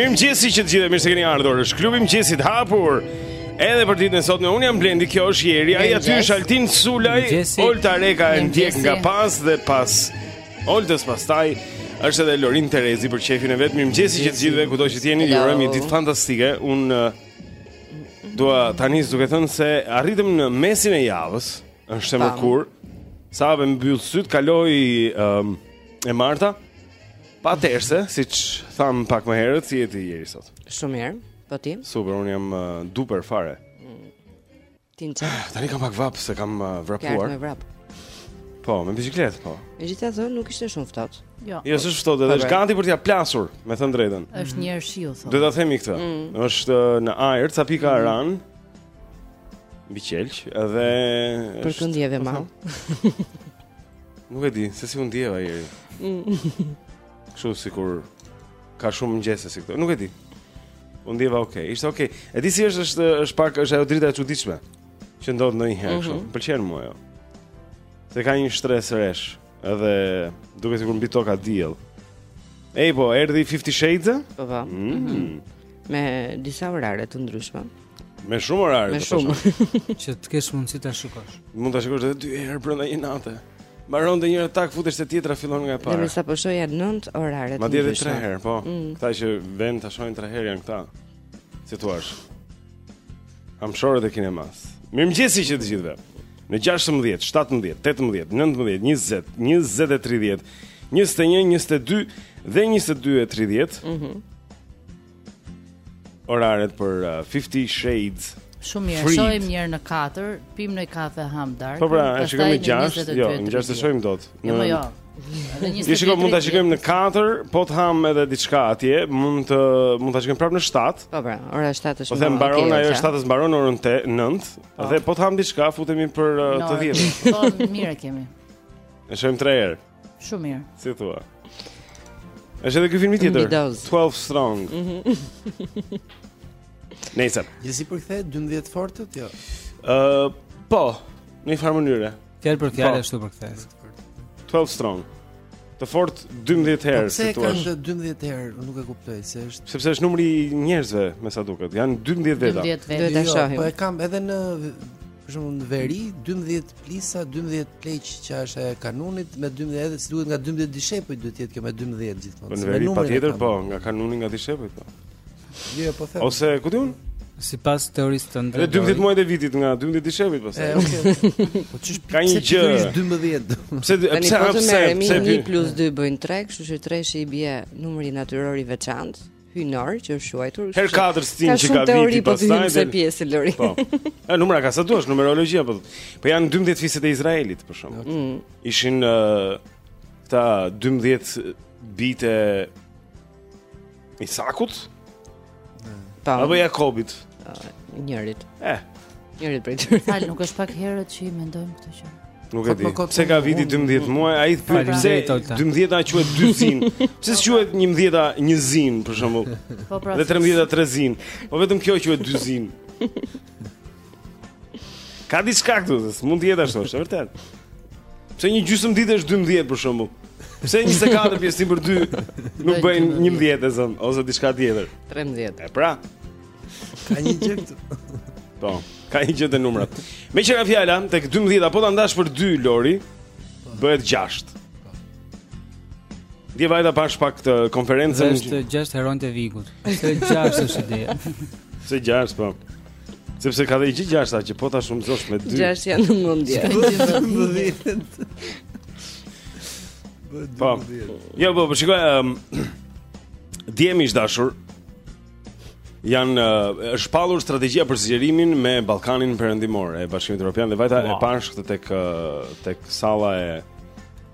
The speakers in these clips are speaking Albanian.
Mirëmëngjesi që të gjithëve mirë se keni ardhur është klubi i mëngjesit hapur Edhe për ditën e sotme unë jam Blendi kjo është Jeri Ai aty është Altin Sulaj Olta Reka e ndjek nga pas dhe pas Oltës pastaj është edhe Lorin Terezi për qejfin e vet Mirëmëngjesi që të gjithëve kudo që të jeni Ju urojmë një ditë fantastike Unë uh, dua ta nis duke thënë se arritëm në mesin e javës është e mërkurë Sa hap e mbyll sytë kaloi um, e marta pa tërsëllëme, siç thamë pak më herët, si je ti Jeri sot? Shumë mirë, po ti? Super, un jam uh, duper fare. Ti në qejf. Ah, tani kam pak vapë se kam uh, vrapuar. Ke ardhur me vrap. Po, me biçikletë, po. Megjithatë, nuk ishte shumë ftohtë. Jo. Jo, s'është ftohtë, është gati për t'ia plasur, me thënë drejtën. Është një shiu thonë. Do ta themi këtë. Mm. Është uh, në ajër, ca pika mm. ran. Mbi qelq, edhe Po si u ndjeve më? Nuk e di, se si u ndjeva Jeri. Mm. Kështu sikur ka shumë mëngjese si këto. Nuk e di. U ndjeva okay. Ishte okay. E di si është është është pak është ajo drita e çuditshme që ndodh ndonjëherë kështu. Mm -hmm. Pëlqen mua ajo. Se ka një shtresë resh, edhe duket sikur mbi to ka diell. Ej po, erdhi 50 Shades? Po. po. Mm. Mm -hmm. Me disa orare të ndryshme. Me shumë orare Me shumë Që të kesh mundësi ta shikosh Mund ta shikosh dhe dy herë brënda një nate Mbaron te njëra tak futesh te tjetra fillon nga e para Dhe me sa po shihja po nëntë orare të ndryshme Madje dhe tre herë, po mm. Këta që venë ta shohin tre herë janë këta Si thua Hamshorët e kinemasë Mirëmëngjesi që të gjithëve Në 16, 17, 18, 19, 20, 20 e 30 21, 22 dhe 22 e 30 mm -hmm. oraret për uh, 50 Shades. Shumë mirë, shohim një herë në 4, pimë një kafe hamë darkë. Po pra, e shikojmë në 6, jo, në 6 s'e shohim dot. Jo, jo. Jo shiko mund ta shikojmë në 4, po të hamë edhe diçka atje, mund të mund ta shikojmë prapë në 7. Po pra, ora 7-shit. Po them mbaron ajo 7-shit mbaron orën 8, 9 po. dhe po të hamë diçka futemi për uh, të 10. Po mirë e kemi. E shohim 3 herë. Shumë mirë. Si thua? Është edhe ky filmi tjetër, 12 Strong. Mhm. Nëse. Gjithsesi përkthehet 12 të fortët, jo. Ë, uh, po, në një farë mënyre. Fjalë për fjalë po. ashtu përkthehet. 12 Strong. Të fortë 12 po herë, si thua. Po pse ka 12 herë, nuk e kuptoj se është. Sepse është numri i njerëzve, me sa duket. Janë 12 veta. 12 veta. Duhet ta jo, shohim. Po e kam edhe në për shembull në veri 12 Lisa 12 pleq që është e kanunit me 12 edhe si duhet nga 12 dishepuj duhet të jetë kjo me 12 gjithmonë. Në veri patjetër po, nga kanuni nga dishepujt po. Jo, po them. Ose ku di unë? Sipas teorisë të ndërtuar. Edhe 12 muajt e vitit nga 12 dishepujt pastaj. Po okay. po çish ka një gjë. Pse 12? Pse pse pse pse 1 plus 2 bëjnë 3, kështu që 3 i bie numri natyror i veçantë. Hynor që është quajtur. Her katër stin që ka viti po pastaj. Sa pjesë Lori. Po. Ë numra ka sa duash, numerologjia po. Po janë 12 fiset e Izraelit për shembull. Mm. Ishin këta 12 bijtë e Isakut? Po. Apo Jakobit? Njërit. Eh. Njërit prej tyre. Fal, nuk është pak herët që i mendojmë këtë gjë. Nuk e di. Pse ka viti 12 muaj? Ai thotë pse 12-a quhet duzinë? Pse s'quhet 11-a njëzinë për shembull? Po pra. Dhe 13-a trezinë. Po vetëm kjo quhet duzinë. Ka diçka këtu, s'mund të jetë ashtu, është vërtet. Pse një gjysmë ditë është 12 për shembull? Pse 24 pjesëtim për 2 nuk bën 11 e zon ose diçka tjetër? 13. E pra. Ka një gjë këtu. Po, ka një gjë te numrat. Meqë ra fjala, tek 12 a po ta ndash për 2 Lori, bëhet 6. Dje vajta pashë pak atë konferencën. Është 6 heronjë të Vigut. Është 6 është ideja. Se 6 po. Sepse ka dhe i gjithë gjashta që po ta shumëzosh me 2. 6 janë në mundje. Po. Jo, po, po shikoj, um, djemi ish dashur, janë është shpallur strategjia për zgjerimin me Ballkanin Perëndimor e Bashkimit Evropian dhe vajta wow. e pashë këtë tek tek salla e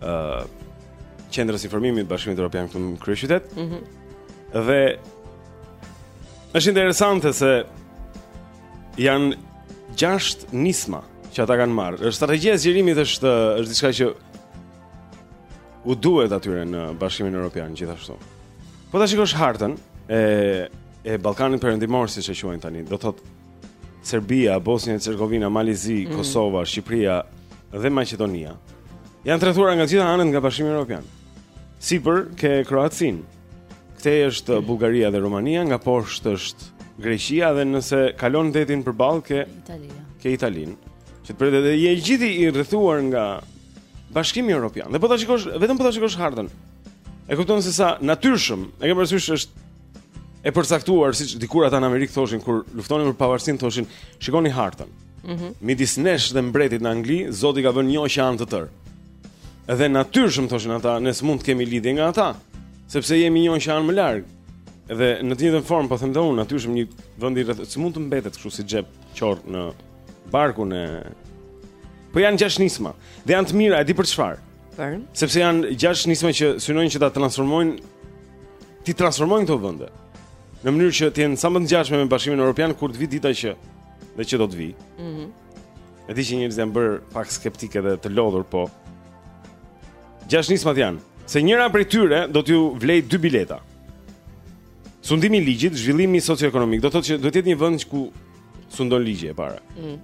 ë qendrës së informimit të Bashkimit Evropian këtu në kryeqytet. Ëh. Mm dhe është interesante se janë gjashtë nisma që ata kanë marrë. Strategjia e zgjerimit është është diçka që u duhet atyre në Bashkimin Evropian gjithashtu. Po ta shikosh hartën e e Ballkanit Perëndimor siç e quajnë tani, do thotë Serbia, Bosnia e Hercegovina, Mali i Zi, mm -hmm. Kosova, Shqipëria dhe Maqedonia. Janë të rrethuar nga të gjitha anët nga Bashkimi Evropian. Sipër ke Kroacinë. Këtej është mm -hmm. Bullgaria dhe Rumania, nga poshtë është Greqia dhe nëse kalon detin përballë ke Italia. Ke Italinë. Që për dhe je gjithë i rrethuar nga Bashkimi Europian. Dhe po ta shikosh, vetëm po ta shikosh hartën. E kupton se sa natyrshëm, e ke parasysh është e përcaktuar siç dikur ata në Amerikë thoshin kur luftonin për pavarësinë thoshin, shikoni hartën. Mhm. Mm Midis nesh dhe mbretit në Angli, Zoti ka vënë një oqean të tërë. Dhe natyrshëm thoshin ata, ne s'mund të kemi lidhje me ata, sepse jemi një oqean më larg. Dhe në të njëjtën formë po them dhe unë, natyrshëm një vend i rreth s'mund të mbetet kështu si xhep qorr në barkun e Po janë gjashtë nisma dhe janë të mira, e di për çfarë. Për? Sepse janë gjashtë nisma që synojnë që ta transformojnë t'i transformojnë këto vende. Në mënyrë që të jenë sa më të ngjashme me Bashkimin Evropian kur të vijë dita që dhe që do të vijë. Mhm. Mm e di që njerëzit janë bërë pak skeptikë dhe të lodhur, po. Gjashtë nismat janë, se njëra prej tyre do t'ju vlejë dy bileta. Sundimi i ligjit, zhvillimi socioekonomik, do të thotë që duhet të jetë një vend ku sundon ligji e para. Mm.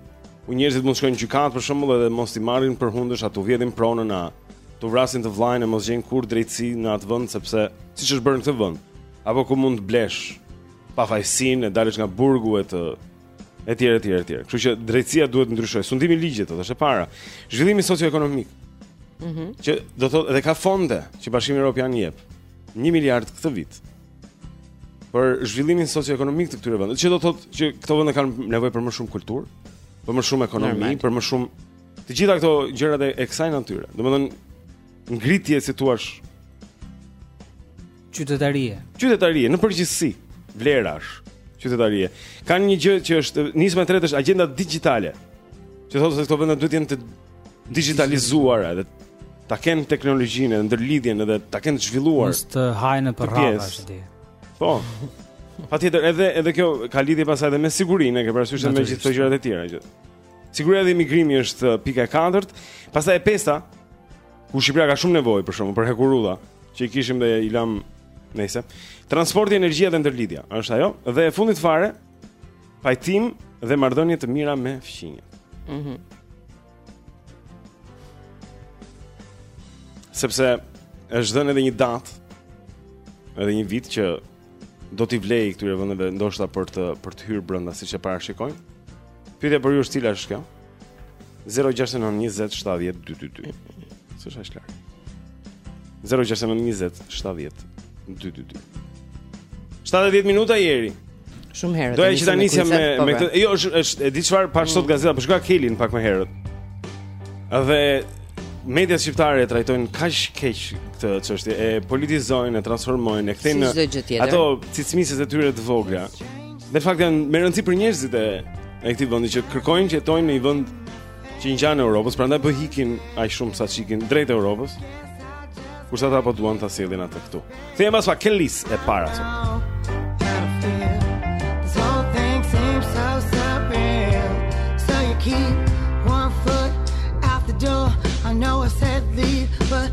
Ku njerëzit mund të shkojnë në gjykatë për shembull edhe mos t'i marrin për hundësh a t'i vjedhin pronën a t'u vrasin të vëllanë e mos gjejnë kurrë drejtësi në atë vend sepse siç është bërë në këtë vend. Apo ku mund të blesh pafajësinë e të dalësh nga burgu e të etj etj etj. Kështu që drejtësia duhet të ndryshojë. Sundimi i ligjit është e para. Zhvillimi socioekonomik. Mhm. Mm që do thotë edhe ka fonde që Bashkimi Evropian i jep. 1 miliard këtë vit për zhvillimin socioekonomik të këtyre vendeve, që do të thotë që këto vende kanë nevojë për më shumë kulturë, për më shumë ekonomi, Normal. për më shumë të gjitha këto gjërat e kësaj natyre. Domethënë ngritje si të thuash qytetarie. Qytetarie në përgjithësi, vlerash qytetarie. Ka një gjë që është nisma e tretë është agjenda digjitale. Që thotë se këto vende duhet të jenë të digitalizuara dhe ta kenë teknologjinë edhe ndërlidhjen edhe ta kenë zhvilluar. Mos të hajnë për rravash ti. Po. Patjetër, edhe edhe kjo ka lidhje pastaj edhe me sigurinë, ke parasysh edhe me gjithë këto gjërat e tjera që. Siguria dhe migrimi është uh, pika e katërt, pastaj e pesta, ku Shqipëria ka shumë nevojë për shkakun për hekurudha, që i kishim dhe i lamë nëse. Transporti, energjia dhe ndërlidhja, është ajo. Dhe e fundit fare, Pajtim dhe marrëdhënie të mira me fqinjët. Mhm. Mm Sepse është dhënë edhe një datë, edhe një vit që do t'i vlejë këtyre vendeve ndoshta për të për të hyrë brenda siç e parashikojnë. Pyetja për ju është cila është kjo? 069 20 70 222. S'është aq larg. 069 20 70 222. 70 minuta i erdhi. Shumë herët. Doja që ta nisja me, po, me pra. këtë. Jo, është është e di çfarë pashë sot mm. gazeta, po shkoj Kelin pak më herët. Dhe mediat shqiptare e trajtojnë kaq keq këtë çështje, e politizojnë, e transformojnë, e kthejnë si ato cicmicet e tyre të vogla. Në fakt janë me rëndësi për njerëzit e e këtij vendi që kërkojnë që të jetojnë në një vend që i ngjan Europës, prandaj po ikin aq shumë sa ç'ikin drejt Europës. Kurse ata po duan ta sjellin atë këtu. Kthehem pas Kelis e para. I know I said leave, but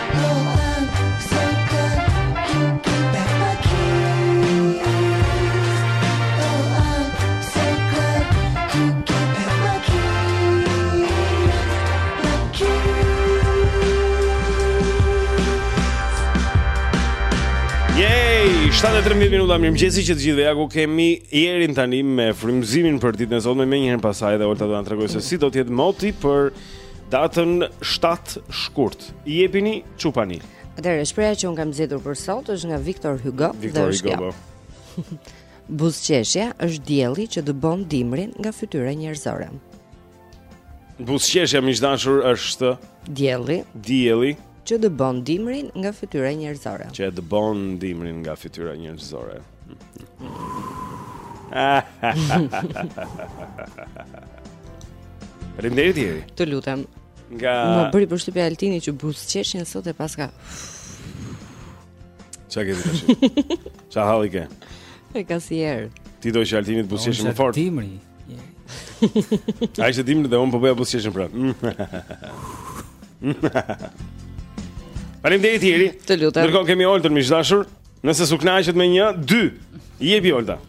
13 minuta mirëmëngjesi që të gjithëve Ja ku kemi Erin tani me frymëzimin për ditën e sotme menjëherë pastaj dhe Olta do na tregojë se si do të jetë moti për datën 7 shkurt Jepini çupani. Atëherë shprehja që unë kam zgjedhur për sot është nga Victor Hugo dhe është kjo. Po. Buzëqeshja është dielli që dëbon dimrin nga fytyra njerëzore. Buzëqeshja miq të dashur është dielli. Dielli që dëbon dimrin nga fytyra njerëzore. Që dëbon dimrin nga fytyra njerëzore. Faleminderit Eri. Të lutem. Nga Më bëri përshtypje Altini që buzëqeshi sot e paska. Çka ke tash? Çka halli ke? E ka si herë. Ti do që Altini të buzëqeshë më fort. Dimri. Ai është dimri dhe unë po bëja buzëqeshjen prap. Faleminderit Eri Të lutem Ndërkohë kemi Oltën miq të dashur Nëse s'u kënaqët me një, dy Jepi Olta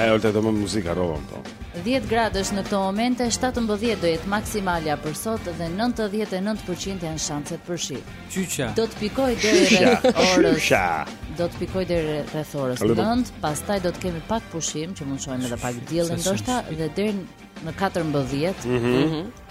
Ajo Olta do më muzikë rrovam po. 10 gradë është në këto momente, 17 do jetë maksimalja për sot dhe 99% janë shanset për shi. Qyqa. Do të pikojë deri rreth orës. Qyqa. Do të pikojë deri rreth orës 9, pastaj do të kemi pak pushim që mund të shohim edhe pak diellin ndoshta dhe deri në 14. Mhm. Mm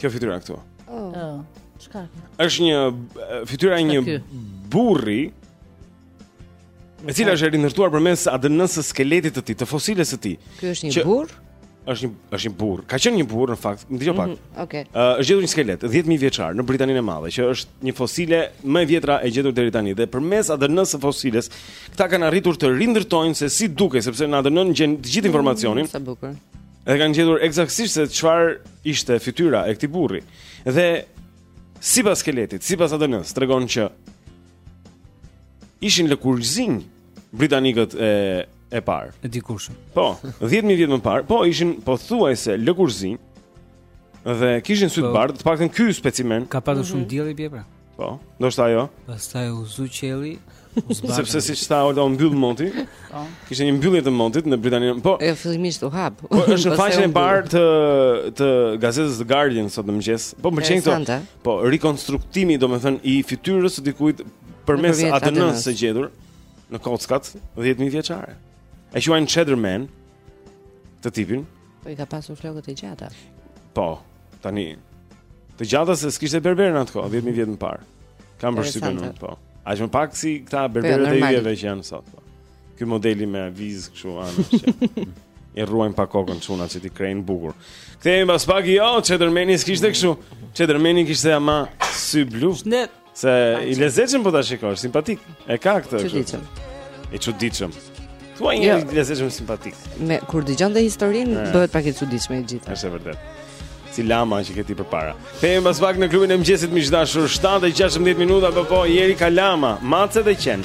Kjo fytyrë këtu. Oh. Oh. Çka? Është një fytyra e një burri. E cila është e rindërtuar përmes ADN-së së skeletit të tij, të fosilës së tij. Ky është një burr? Është një është një burr. Ka qenë një burrë në fakt, më dëgjo pak. Mm -hmm, Okej. Okay. Uh, është gjetur një skelet 10000 vjeçar në Britaninë e Madhe, që është një fosile më e vjetra e gjetur deri tani dhe përmes ADN-së së fosilës, këta kanë arritur të rindërtojnë se si duket, sepse në ADN gjen të gjithë mhm, informacionin. Mm -hmm, sa bukur. Edhe kanë gjetur ekzaktësisht se çfarë ishte fytyra e këtij burri. Dhe sipas skeletit, sipas ADN-së, tregon që ishin lëkurëzinj britanikët e e parë. E dikush. Po, 10000 vjet më parë, po ishin pothuajse lëkurëzinj dhe kishin sy të po. bardhë, të paktën ky specimen. Ka patur shumë mhm. diell i bie pra. Po, ndoshta jo. Pastaj u zu qielli. Sepse siç tha Olta u mbyll moti. Po. Kishte një mbyllje të motit në Britani. Po. Jo fillimisht u hap. Po është në faqen e parë të të gazetës The Guardian sot në mëngjes. Po më pëlqejnë këto. Po rikonstruktimi domethënë i fytyrës së dikujt përmes ADN-së së gjetur në kockat 10000 vjeçare. E quajnë Cheddar Man këtë tipin. Po i ka pasur flokët e gjata. Po, Tani të gjata se s'kishte berber në atë kohë, 10000 vjet më parë. Kam përshtypjen unë, po. Aq më pak si këta po, berberët e yjeve që janë sot, po. Ky modeli me viz kështu anësh. E rruajnë pak kokën çuna që t'i krehin bukur. Kthehemi pas pak, jo, Çedërmeni s'kishte kështu. Çedërmeni kishte ama sy blu. Shnet. Se i lezetshëm po ta shikosh, simpatik. E ka këtë. Çuditshëm. I çuditshëm. Thua një jo. lezetshëm simpatik. Po kur dëgjon dhe historinë eh. bëhet pak e çuditshme e gjitha. Është vërtet. Si lama që ke ti përpara. Kthehemi pas pak në klubin e mëngjesit miq të dashur 7:16 minuta dhe po, Jeri ka lama, mace dhe qen.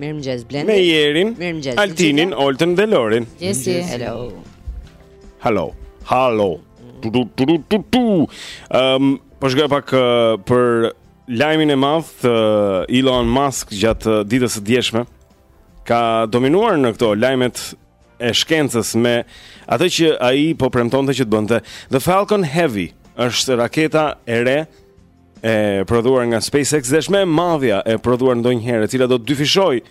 Mirëmëngjes Blendi. Me Jerin, Mirëmëngjes. Altinin, Oltën dhe Lorin. Yes. Hello. Hello. Hello. Tu tu tu tu tu. Ehm, po shkoj pak uh, për lajmin e madh të Elon Musk gjatë eh, ditës së djeshme. Ka dominuar në këto lajmet e shkencës me atë që ai po premtonte që të bënte. The Falcon Heavy është raketa e re e prodhuar nga SpaceX dhe është më e madhja e prodhuar ndonjëherë, e cila do të dyfishojë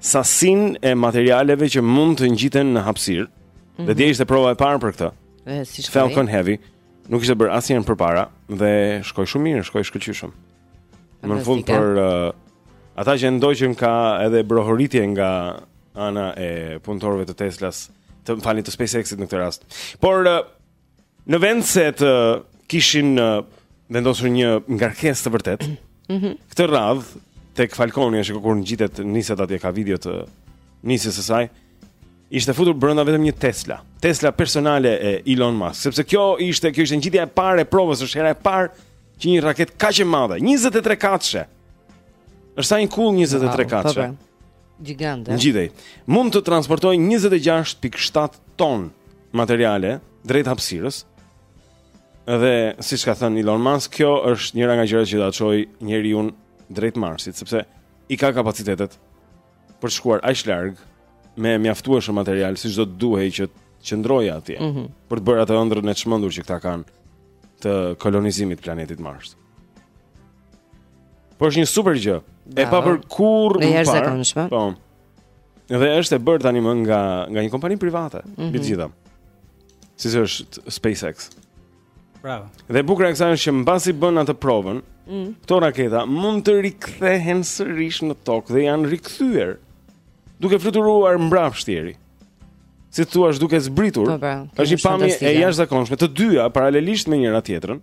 sasinë e materialeve që mund të ngjiten në hapësirë. Mm -hmm. Dhe mhm. dje ishte prova e parë për këtë. Ëh, si shkoi? Falcon Heavy nuk ishte bërë asnjëherë përpara dhe shkoi shumë mirë, shkoi shkëlqyshëm. Në fund për uh, ata që ndoqën ka edhe brohoritje nga ana e punëtorëve të Tesla-s, më falni të SpaceX-it në këtë rast. Por uh, në vend se të kishin uh, vendosur një ngarkesë të vërtetë. Mhm. Këtë radhë tek Falconi e shiko kur ngjitet niset atje ka video të nisjes së saj. Ishte futur brenda vetëm një Tesla. Tesla personale e Elon Musk, sepse kjo ishte kjo ishte ngjitja e parë e provës, është hera e parë që një raketë kaq e madhe, 23 katëshe. Është sa një kullë 23 katëshe. Po, po. Gjigande. Ngjitej. Mund të transportojë 26.7 ton materiale drejt hapësirës. Dhe siç ka thënë Elon Musk, kjo është njëra nga gjërat që do ta çojë njeriun drejt Marsit, sepse i ka kapacitetet për të shkuar aq larg me mjaftueshëm material siç do të duhej që të qëndrojë atje mm -hmm. për të bërë atë ëndrrën e çmendur që këta kanë të kolonizimit të planetit Mars. Po është një super gjë. E paparë kurrë. E jashtëzakonshme. Po. Dhe është e bërë tanimë nga nga një kompani private, mm -hmm. gjitha. Siç është SpaceX. Bravo. Dhe e bukura e kësaj është që mbasi bën atë provën, mm. këto raketa mund të rikthehen sërish në tokë dhe janë rikthyer duke fluturuar mbrapsht, Jeri. Si të thuash, duke zbritur. Po, pra, është një pamje e jashtëzakonshme, të dyja paralelisht me njëra tjetrën.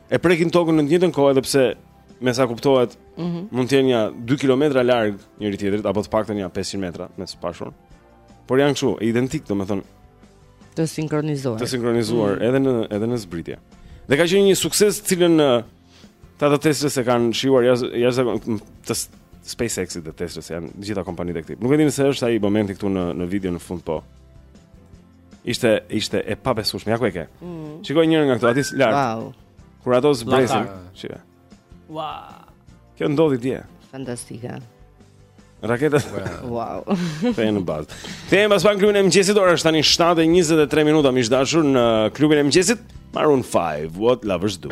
e prekin tokën në të njëjtën kohë edhe pse me sa kuptohet mm -hmm. mund të jenë ja 2 kilometra larg njëri tjetrit apo të paktën ja 500 metra me së pashur. Por janë kështu, identik domethënë të sinkronizuar. Të sinkronizuar mm -hmm. edhe në edhe në zbritje. Dhe ka qenë një sukses të cilën ta të Teslës e kanë shijuar jashtë jashtë të SpaceX-it dhe Tesla-s janë të gjitha kompanitë e këtij. Nuk e di nëse është ai momenti këtu në në video në fund po. Ishte ishte e pabesueshme. Ja ku e ke. Mm. Shikoje njërën nga këto, aty lart. Wow. Kur ato zbresin, shikoji. Wow. Kjo ndodhi dje. Fantastika. Raketa. Wow. Fe në bazë. Kthehemi pas pak në klubin e mëngjesit, ora është tani 7:23 minuta, miq të dashur në klubin e mëngjesit. Maroon 5, What Lovers Do.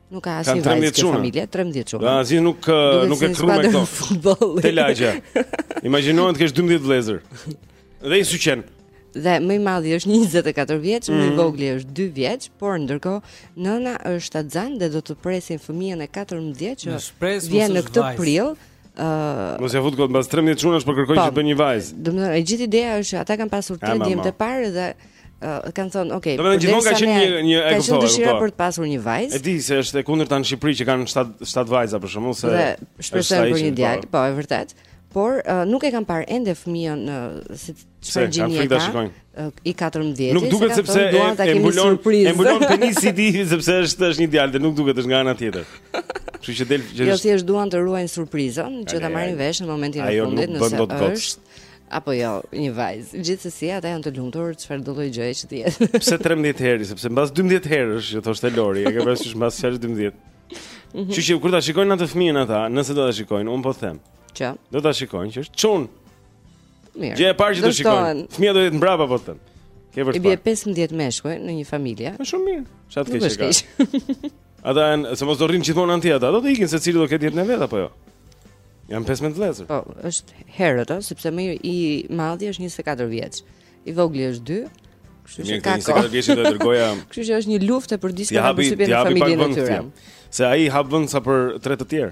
Nuk ka asnjë vajzë në familje, 13 çuna. Ja, asnjë nuk nuk e kruan me këto. Te lagja. Imagjinoje të kesh 12 vëllezër. Dhe i syqen. Dhe më i madhi është 24 vjeç, më i mhm. vogli është 2 vjeç, por ndërkohë nëna është shtatzan dhe do të presin fëmijën e 14 që vjen në këtë prill Uh, Mos ja fut kot mbas 13 çunash po kërkojnë po, që të bëjnë një vajzë. Domethënë e gjithë ideja është që ata kanë pasur 3 djem të parë dhe uh, kanë thënë, "Ok, do të gjithmonë ka qenë një një e kuptoj." Ka dëshira për të pasur një vajzë. E di se është e kundërta në Shqipëri që kanë 7 7 vajza për shkak se shpresojnë për një djalë, po. po e vërtetë. Por uh, nuk e kanë parë ende fëmijën uh, si Çfarë gjinie ka? I 14. Nuk duket sepse e mbulon e mbulon penisi i tij sepse është është një djalë, nuk duket është nga ana tjetër. Kështu që del që Jo, thjesht duan të ruajnë surprizën, që ta marrin vesh në momentin e fundit nëse është apo jo, një vajzë. Gjithsesi ata janë të lumtur çfarëdo lloj gjëje që të jetë. Pse 13 herë, sepse mbas 12 herësh që thoshte Lori, e ke parasysh mbas 12. Mhm. Kështu që kur ta shikojnë atë fëmijën ata, nëse do ta shikojnë, un po them. Që? Do ta shikojnë që është çun. Mirë. Gjëja e parë që do shikojnë. Fëmija do jetë mbrapa po them. Ke vërtet. I bie 15 meshkuj në një familje. Është shumë mirë. Çat ke shikoj. Ata janë, se mos do rrinë gjithmonë aty ata, do të ikin secili do ketë jetën e vet apo jo. Janë 15 vëllezër. Po, është herët, ëh, sepse më i madhi është 24 vjeç. I vogli është 2. Kështu që ka kohë. Kështu që do të dërgoja. Kështu që është një luftë për diçka që bëhet në familjen e tyre. Se ai hap vend sa për tre të tjerë.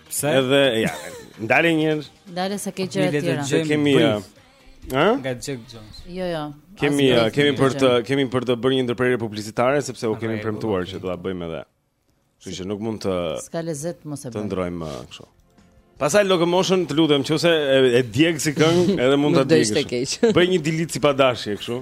Pse? Edhe ja, ndale një herë. Ndale se ke gjëra të tjera. Ne kemi ë? Nga Jack Jones. Jo, jo. Kemi kemi për të kemi për të bërë një ndërprerje publicitare sepse u kemi premtuar që do ta bëjmë edhe. Kështu që nuk mund të S'ka lezet mos e bëj. Të ndrojmë kështu. Pasaj Locomotion të lutem, nëse e, e djeg si këngë, edhe mund ta djegësh. Bëj një delete si padashje kështu.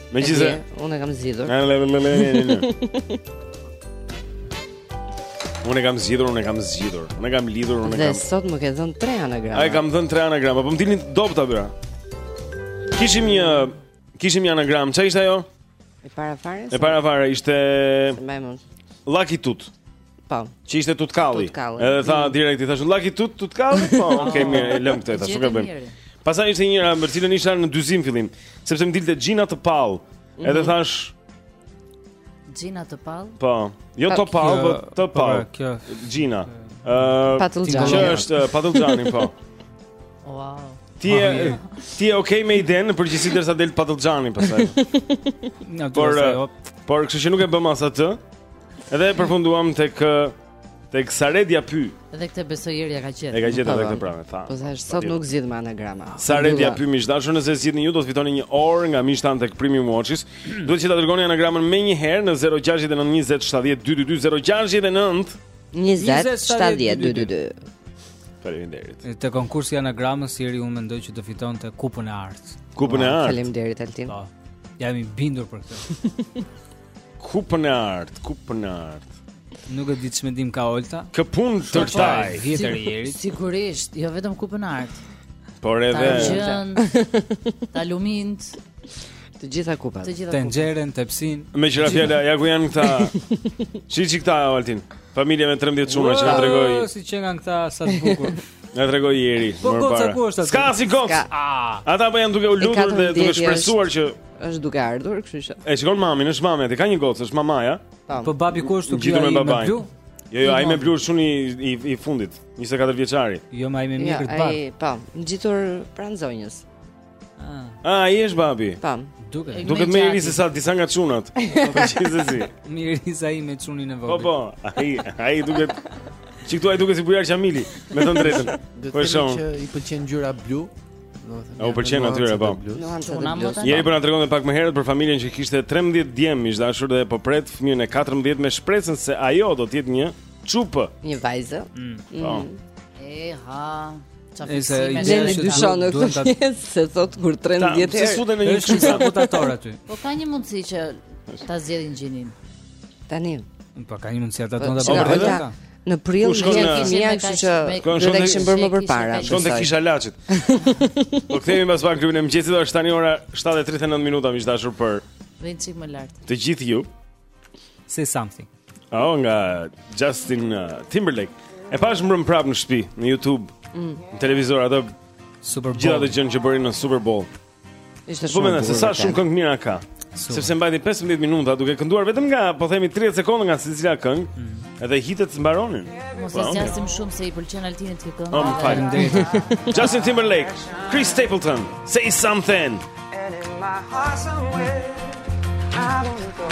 Megjithëse unë e kam zgjidhur. Unë e kam zgjidhur, unë e kam zgjidhur. Unë e kam lidhur, unë kam. Dhe sot më ke dhënë tre anagrama. Aj kam dhënë tre anagrama, po më dilnin të dobëta bëra. Kishim një kishim një anagram, çfarë ishte ajo? E para fare. E para fare ishte Lucky Tut. Po. Që ishte tutkalli. Tutkalli. Edhe tha mm. direkt i thashë Lucky Tut tutkalli. Po, okay, mirë, e lëmë këtë tash, nuk e bëjmë. Pastaj ishte njëra me cilën isha në dyzim në fillim, sepse më dilte Xhina të pall. Mhm. Edhe thashë Xhina të pall? Po. Jo të pall, po të pall. Kjo Xhina. Ëh, patëllxhani. Që është patëllxhani, po. Wow. Ti je ti je okay me idenë për çdo gjë derisa del patëllxhani pastaj. Por por kështu që nuk e bëmë as atë. Edhe përfunduam tek tek Saredia Py. Dhe këtë besoj Ieri e ka gjetur. E ka gjetur edhe këtë pranë, tha. Po thashë sot nuk zgjidh më anagrama. Saredia Py miq të dashur, nëse e zgjidhni ju do të fitoni një orë nga miqtë tanë tek Premium Watches. Duhet që ta dërgoni anagramën menjëherë në 069 20 70 222 069 20 70 222. Faleminderit. Te konkursi i anagramës Ieri unë mendoj që do fitonte Kupën e Artë. Kupën e Artë. Faleminderit Altin. Po. Jam i bindur për këtë. Kupën e artë, kupën e artë. Nuk e di ç'mendim ka Olta. Kë punë të taj. Vjetër i Ierit. Sigurisht, jo vetëm kupën e artë. Por edhe të argjend, të aluminit, Të gjitha kupat. të gjitha. Të kupa. nxjerrën tepsin. me qira fjala, ja ku janë këta. Shih çik këta Altin. Familja me 13 çuna që na Ua, tregoi, Si që nga këta sa të bukur. na tregoi ieri. më parë. Po goca ku është aty? S'ka asnjë gocë. S'ka. Ah, Ata po janë duke u lutur katër dhe duke vjetë shpresuar që Është duke ardhur, kështu që. E shikon mamin, është mamja, ta ka një gocë, është mamaja. Po. po babi ku është këtu me babain? Jo, jo, ai me blu është i i i fundit, 24 vjeçari. Jo, më ai më mirë të bab. Po, ngjitur pranë zonjës. Ah. Ah, ai është babi. Po. Duket. Duket më i ri se sa disa nga çunat. Po çizëzi. Mirë i sa i me çunin e vogël. Po po, ai ai duket Çiktu ai duket si Bujar Qamili, me thënë të drejtën. Po shumë. Që i pëlqen ngjyra blu. U pëlqen atyre po. Ieri po na tregonte pak më herët për familjen që kishte 13 djem miq të dashur dhe po pret fëmijën e 14-të me shpresën se ajo do të jetë një çupë. Një vajzë. Mm. Po. Mm. E ha. Edhe se ai dhe dyshon në këtë pjesë, se thotë kur 13 herë. Ta, pëse sute në një kështë sa votator aty? Po ka një mundësi që ta zgjedhin gjinin. Tani. Po ka një mundësi ata të në të po, Në prill nuk janë të mia, kështu që do të kishim bërë më përpara. Shkon te kisha e Laçit. Po kthehemi pas pak në klubin e mëngjesit, është tani ora 7:39 minuta, miq të dashur për. Vjen çik më lart. Të gjithë ju. Say something. Oh, nga Justin uh, Timberlake. E pashë mbrëmë prapë në shtëpi, në YouTube, mm. në televizor atë Super Bowl. Gjithë ato gjëra që bëri në Super Bowl. Ishte shumë bukur. Se sa shumë këngë mira ka. Sepse mbajti 15 minuta duke kënduar vetëm nga, po themi 30 sekonda nga secila këngë, mm -hmm. edhe hitet s'mbaronin. Mos e zgjasim shumë se i pëlqen Altinit këtë këngë. Oh, faleminderit. Justin Timberlake, Chris Stapleton, Say Something. And in my heart somewhere, I don't go.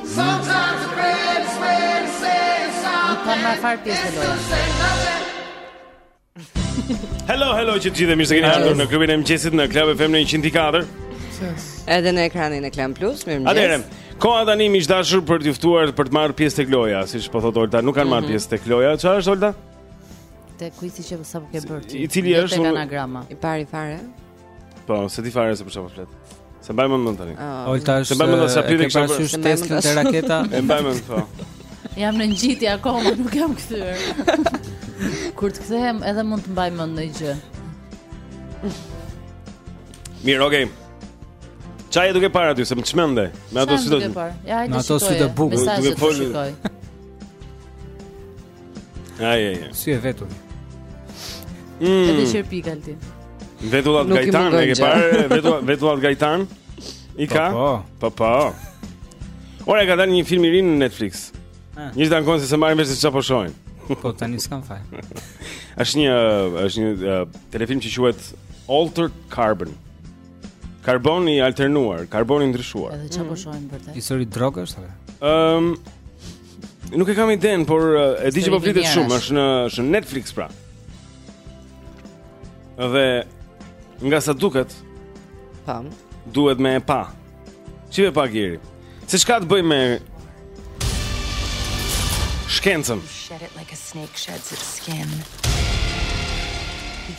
Nuk kam marrë farë pjesë në lojë. Hello, hello, që të gjithë, mirë se keni ardhur në klubin e mëngjesit në Club FM në 104 Edhe në ekranin e Klan Plus, mirëmëngjes. Atëherë, koha tani miq të dashur për t'ju ftuar për të marrë pjesë tek loja. Siç po thotë Olta, nuk kanë marrë mhm. pjesë tek loja. Ça është Olta? Te kuizi që sapo ke bërë ti I cili është? Në tek anagrama I pari fare Po, s'e di fare se për çfarë po flet. S'e mbaj mend mend tani. Ah. Olta është. S'e mbaj mend sa pyetje kisha bërë. Është test te raketa. E mbaj mend po. Jam në ngjitje akoma, nuk jam kthyer. Kur të kthehem edhe mund të mbaj mend ndonjë gjë. Mirë, okay. Ça je duke parë ti, se më çmende. Me ato sy të. Ja, hajde. Me ato sy të bukur. Duke folur. Ai ai. Si e vetur. Mm. Edhe çer pikal ti. Vetullat gajtan, e ke parë vetullat vetullat gajtan? I ka? Po, po. po, po. Ora ka dalë një film i ri në Netflix. Ah. Njerëzit ankohen se s'e marrin vesh se çfarë po shohin. Po tani s'kam faj. Është një është një uh, telefilm që quhet Altered Carbon. Karboni i alternuar, karboni i ndryshuar. Edhe çfarë po mm. shohin vërtet? Histori drogash apo? Ëm, um, Nuk e kam idenë, por eh, e di që po flitet shumë, është në është në Netflix pra. Dhe nga sa duket, pam, duhet me e pa. Çi e pa gjeri? Se ç'ka të bëjë me shkencën? Shed it like a snake sheds its skin.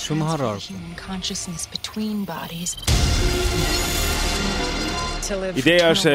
Shumë horror. Ideja është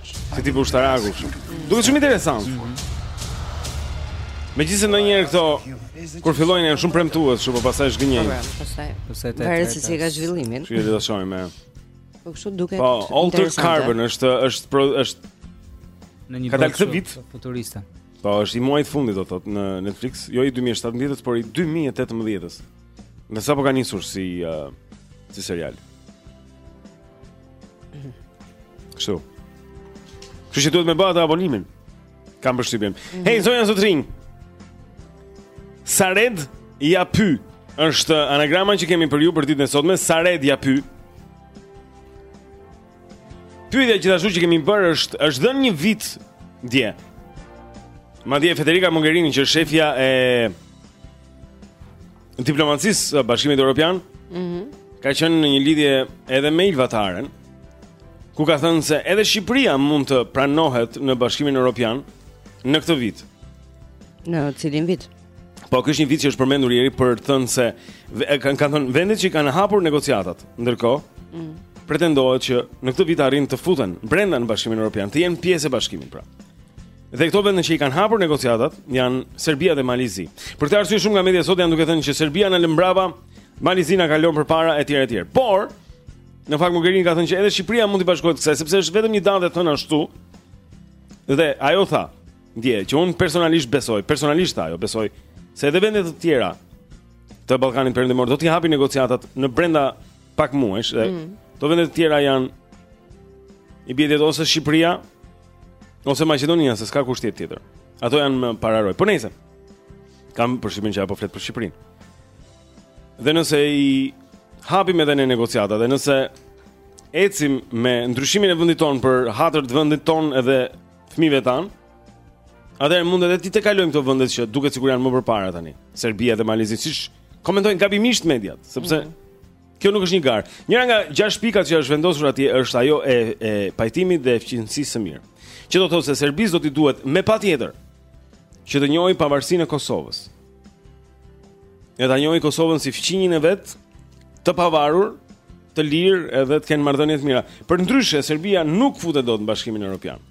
Si tipu ushtaraku kështu. Duket shumë interesant. Mm -hmm. Megjithëse ndonjëherë këto kur fillojnë janë shumë premtues, kështu po pastaj zhgënjejnë. Po, po pastaj. Pastaj te. Varet se si ka zhvillimin. Ju do të shohim me. Po kështu duket. Po, Altered Carbon është është pro, ka dalë këtë vit futuriste. Po, është i muajit të fundit do thotë në Netflix, jo i 2017-s, por i 2018-s. Dhe sapo ka nisur si uh, si serial. Kështu. Kështu që duhet me bë atë abonimin. Kam përshtypjen. Mm -hmm. Hej, zonja, zotërinj. Sared ja py është anagrama që kemi për ju për ditën e sotme, Sared ja py. Pyetja gjithashtu që kemi bërë është është dhënë një vit dje. Madje Federica Mogherini që është shefja e diplomacisë së Bashkimit Evropian, ëh, mm -hmm. ka qenë në një lidhje edhe me Ilvataren, ku ka thënë se edhe Shqipëria mund të pranohet në Bashkimin Evropian në këtë vit. Në cilin vit? Po ky është një vit që është përmendur i ri për të thënë se kanë kanë thënë vendet që kanë hapur negociatat. Ndërkohë, mm. pretendohet që në këtë vit arrijnë të futen brenda në Bashkimin Evropian, të jenë pjesë e bashkimit pra. Dhe këto vende që i kanë hapur negociatat janë Serbia dhe Mali i Zi. Për këtë arsye shumë nga media sot janë duke thënë që Serbia na lë mbrapa, Mali i Zi na kalon përpara etj etj. Por në fakt Mogherini ka thënë që edhe Shqipëria mund t'i bashkohet kësaj sepse është vetëm një datë thënë ashtu. Dhe ajo tha, në një që unë personalisht besoj, personalisht ajo beson se edhe vende të tjera të Ballkanit Perëndimor do t'i hapin negociatat në brenda pak muajsh dhe mm. këto vende të tjera janë i bie të jetë ose Shqipëria Ose Maqedonia, se s'ka kush të jetë tjetër. Ato janë më pararojë. Po nejse. Kam përshtypjen që ajo po flet për Shqipërinë. Dhe nëse i hapim edhe ne negociatat dhe nëse ecim me ndryshimin e vendit tonë për hatër të vendit tonë edhe fëmijëve tanë, atëherë mund edhe t'i tejkalojmë këto vendet që duket sikur janë më përpara tani, Serbia dhe Mali i Zi, siç komentojnë gabimisht mediat, sepse mm. Kjo nuk është një garë. Njëra nga 6 pikat që është vendosur atje është ajo e e pajtimit dhe e fqinjësisë së mirë. Që do të thotë se Serbisë do t'i duhet medoemos patjetër që të njohë pavarësinë e Kosovës. E ta njohë Kosovën si fqinjin e vet, të pavarur, të lirë edhe të kenë marrëdhënie të mira. Përndryshe Serbia nuk futet dot në Bashkimin Evropian.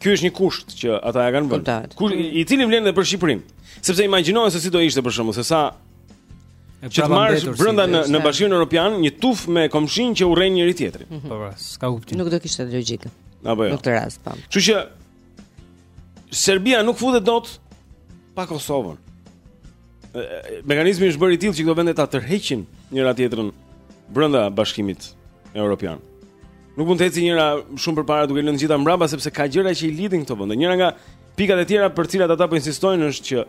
Ky është një kusht që ata ia kanë vënë. Kusht i cili vlen edhe për Shqipërinë. Sepse imagjinojeni se si do ishte për shembull, se sa Që të marrësh brenda në në Bashkimin Evropian një tufë me komshinj që urrejnë njëri-tjetrin. Mhm. Po, pra, s'ka kuptim. Nuk do kishte logjikë. Apo jo. Në këtë rast, po. Kështu që Serbia nuk futet dot pa Kosovën. Mekanizmi është bërë i tillë që këto vende ta tërheqin njëra-tjetrën brenda Bashkimit Evropian. Nuk mund të ecë njëra shumë përpara duke lënë të gjitha mbrapa sepse ka gjëra që i lidhin këto vende. Njëra nga pikat e tjera për të cilat ata po insistojnë është që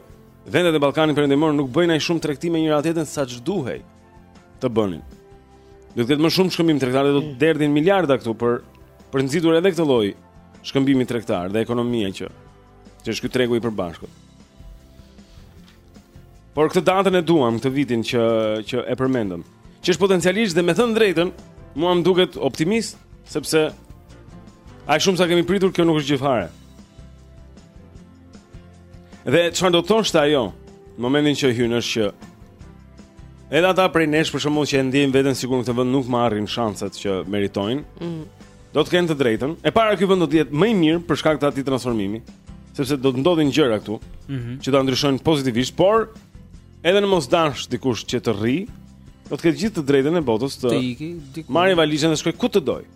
vendet e Ballkanit Perëndimor nuk bëjnë aq shumë tregti me njëra-tjetrën sa ç'duhej të bënin. Do të ketë më shumë shkëmbim tregtar dhe do të mm. derdhin miliarda këtu për për nxitur edhe këtë lloj shkëmbimi tregtar dhe ekonomia që që është ky tregu i përbashkët. Por këtë datën e duam këtë vitin që që e përmendëm. Që është potencialisht dhe me thënë të drejtën, mua më duket optimist sepse aq shumë sa kemi pritur kjo nuk është gjë fare. Dhe çfarë do thoshte ajo në momentin që hyn është që edhe ata prej nesh për shembull që e ndjejnë veten sikur në këtë vend nuk marrin shanset që meritojnë. Mm. Do të kenë të drejtën. E para ky vend do të jetë më i mirë për shkak të atij transformimi, sepse do të ndodhin gjëra këtu mm -hmm. që do ta ndryshojnë pozitivisht, por edhe në mos dashtë dikush që të rrijë, do të ketë gjithë të drejtën e botës të, të ikë, të marrë valixhen dhe të shkojë ku të dojë.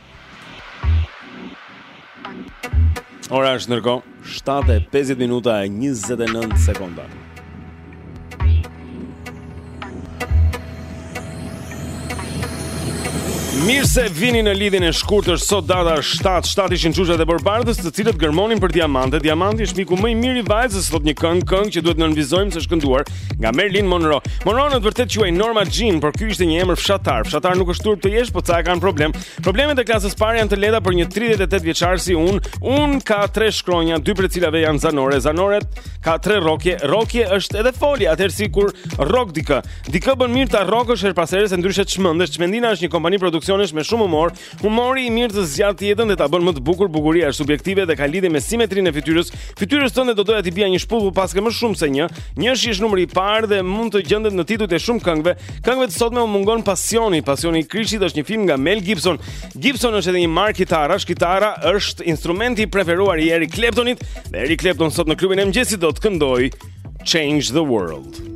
Ora është ndërkohë, 7.50 minuta e 29 sekonda. Mirë se vini në lidhjen e shkurtër, sot është data 7, 7 ishin xhuxhat e Borëbardhës, të cilët gërmonin për diamante. Diamanti është miku më i mirë i vajzës, thotë një këngë, këngë që duhet nënvizojmë se është kënduar. nga Marilyn Monroe. Monroe në të vërtetë quhej Norma Jean, por ky ishte një emër fshatar. Fshatar nuk është turp të jesh, po ca e kanë problem. Problemet e klasës së parë janë të lehta për një 38 vjeçar si unë. Unë ka tre shkronja, dy prej cilave janë zanore. Zanoret ka tre rrokje. Rrokje është edhe folje, atëherë sikur rrok dikë. Dikë bën mirë ta rrokësh herë pas here se ndryshe çmendesh. Çmendina është një kompani produksionesh me shumë humor, Humori i mirë të zgjat jetën dhe ta bën më të bukur. Bukuria është subjektive dhe ka lidhje me simetrinë e fytyrës. Fytyrës tënde do doja t'i bija një shpullë, po paske më shumë se një. Njëshi është numri i parë dhe mund të gjendet në titujt e shumë këngëve. Këngëve të sotme u mungon pasioni. Pasioni i Krishtit është një film nga Mel Gibson. Gibson është edhe një markë kitarash. Kitara është instrumenti i preferuar i Eric Claptonit. Dhe Eric Clapton sot në klubin e mëngjesit do të këndojë Change the World.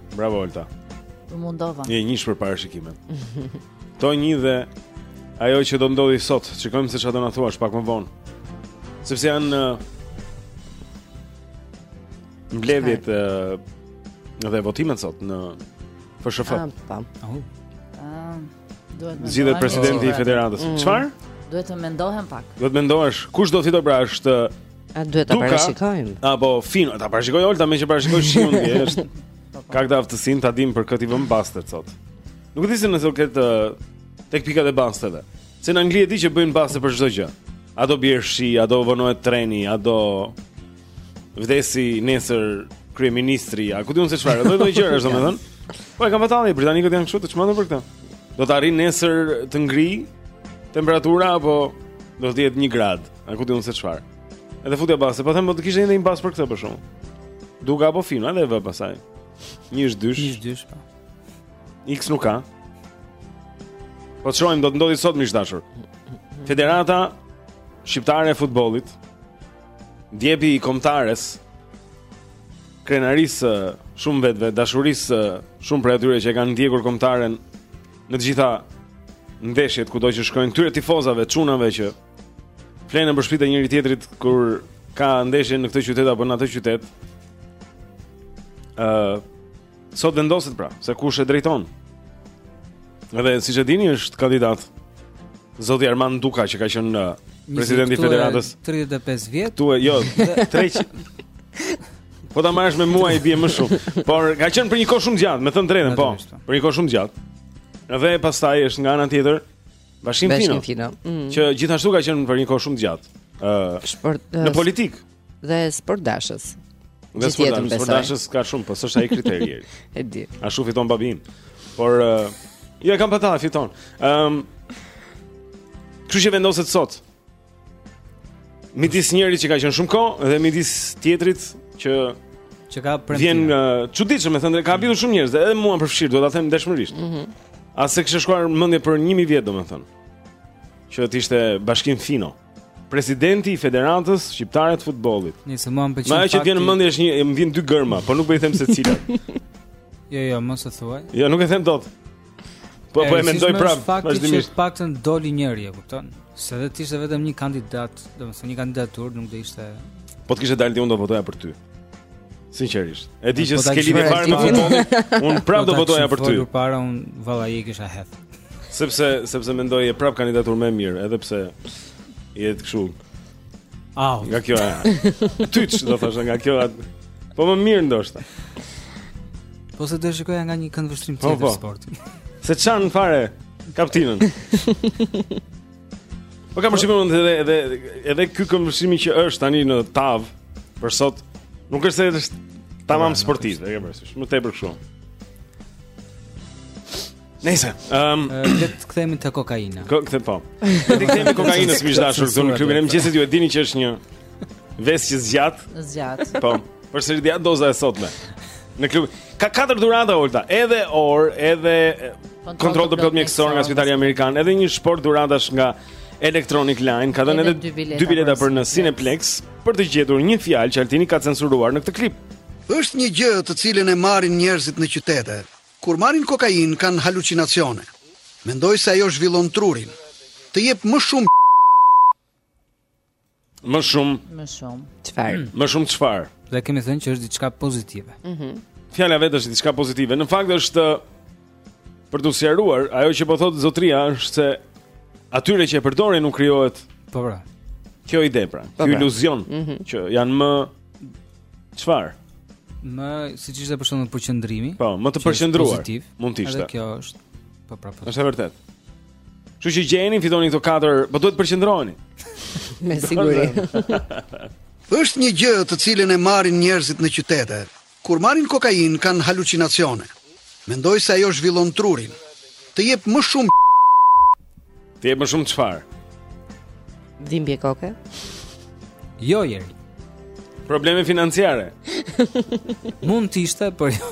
Bravo Olta. U mundova. Je njësh për parashikimet. Tani edhe ajo që do ndodhë sot, shikojmë se çfarë do na thuash pak më vonë. Sepse janë uh, mbledhjet uh, dhe votimet sot në FSHF. Ah, po. Duhet të zgjidhet presidenti i federatës. Mm. Çfarë? Mm. Duhet të mendohem pak. Duhet mendohesh kush do fitojë pra është A duhet ta parashikojmë? Apo Fino, ta parashikojë Olta meqë parashikoi shiun ti, është. Ka këtë aftësinë ta dimë për kë t'i vëmë bastet sot. Nuk e di se nëse ka tek pikat e basteve. Se në Angli e di që bëjnë baste për çdo gjë. A do bjerë shi, a do vonohet treni, a do vdesë nesër kryeministri, a ku di unë se çfarë, do të thotë gjëra, domethënë. Po e kam vërtet, britanikët janë kështu të çmendur për këtë. Do të arrijë nesër të ngrijë temperatura apo do të jetë 1 gradë, a ku di unë se çfarë. Edhe futja baste, po them do po të kishte një bast për këtë për shembull. Duka apo Fino, edhe vë pastaj. Njësh, dysh. Njësh, dysh. Po. X nuk ka. Po të shojmë, ç'do të ndodhë sot miq të dashur. Federata Shqiptare e Futbolit Djepi i komtares, krenarisë shumë vetëve, dashurisë shumë prej atyre që e kanë ndjekur komtaren në të gjitha ndeshjet kudo që shkojnë këtyre tifozave, çunave që flenë nëpër shpitë e njëri-tjetrit kur ka ndeshje në këtë qytet apo në atë qytet uh, Sot vendoset pra, se kush e drejton. Edhe siç e dini është kandidat Zoti Armand Duka që ka qenë në uh, presidenti i federatës 35 vjet. Tu e jo 300. Po ta marrësh me mua i bie më shumë. Por ka qenë për një kohë shumë gjatë, me thënë drejtën, po. po. Për një kohë shumë gjatë. Dhe pastaj është nga ana tjetër Bashkim Fino. Fino. Mm. Që gjithashtu ka qenë për një kohë shumë gjatë. Ëh. Uh, në politikë. Dhe sportdashës. Dhe sportdashës, sportdashës ka shumë, po s'është ai kriteri. e di. Ashtu fiton babi. Por uh, jo e kam pata fiton. Ehm um, Kush e vendoset sot? Midis njërit që ka qenë shumë kohë dhe midis tjetrit që që ka premtime. Vjen uh, i çuditshëm, uh, thënë, ka habitur shumë njerëz, edhe mua më përfshir, duhet ta them dëshmërisht. Ëh. Mm -hmm. As kish shkuar mendja për 1000 vjet, domethënë. Që të ishte Bashkim Fino. Presidenti i Federatës Shqiptare të Futbollit. Nëse më pëlqen. Mua ç'më vjen në mendje është një, më vjen dy gërma, por nuk po i them se cilat. jo, jo, mos e thuaj. Jo, nuk e them dot. Po po e mendoj prap, vazhdimisht. Të paktën doli njëri, e kupton? Se po të ishte vetëm një kandidat, domethënë një kandidaturë, nuk do ishte Po të kishe dalë ti unë do votoja për ty. Sinqerisht. E di që po s'ke lidhje fare me futbollin. Unë prapë do po votoja për ty. Po para unë vallaj i kisha hedh. Sepse sepse mendoj je prap kandidaturë më e mirë, edhe pse je ti kështu. Au. Nga kjo. Ti ç'do thoshe nga kjo. Po më mirë ndoshta. Po se do shikoja nga një këndvështrim po, tjetër po, po. sporti. S'e çan fare kaptinën. Po kam përshtypjen se edhe edhe edhe ky konfrontimi që është tani në tav për sot nuk është se është tamam sportiv, e ke parasysh, më tepër kështu. Nëse, ehm, le të kthehemi te kokaina. Kë kthe po. Le të kthehemi te kokainës miq të dashur, se në klubin e mëngjesit ju e dini që është një Ves që zgjat. Zgjat. Po. Përsëri ja doza e sotme. Në klub. Ka katër dhurata Olta, edhe orë, edhe kontroll të plotë mjekësor nga Spitali Amerikan, edhe një shportë dhuratash nga Electronic Line, ka dhënë edhe dy bileta për në Cineplex për të gjetur një fjalë që Altini ka censuruar në këtë klip. Është një gjë të cilën e marrin njerëzit në qytete. Kur marrin kokainë kanë halucinacione. Mendoj se ajo zhvillon trurin. Të jep më shumë Më shumë. Më shumë. Çfarë? Mm. Më shumë çfarë? Dhe kemi thënë që është diçka pozitive. Mhm. Mm Fjala vetë është diçka pozitive. Në fakt është për të sqaruar, ajo që po thotë zotria është se atyre që e përdorin nuk krijohet. Po pra. Po. Kjo ide pra, po, kjo pra. iluzion mm -hmm. që janë më çfarë? Më siç ishte për shembull përqendrimi. Po, më të përqendruar. Pozitiv. Mund të ishte. Edhe kjo është. Po pra. Po. Është e vërtetë. Kështu që gjeni fitoni këto katër, po duhet të përqendroheni. Me siguri. Është një gjë të cilën e marrin njerëzit në qytete. Kur marrin kokainë kanë halucinacione. Mendoj se ajo zhvillon trurin. Të jep më shumë Të jep më shumë çfarë? Dhimbje koke. Jo jeri. Probleme financiare. Mund të ishte, por jo.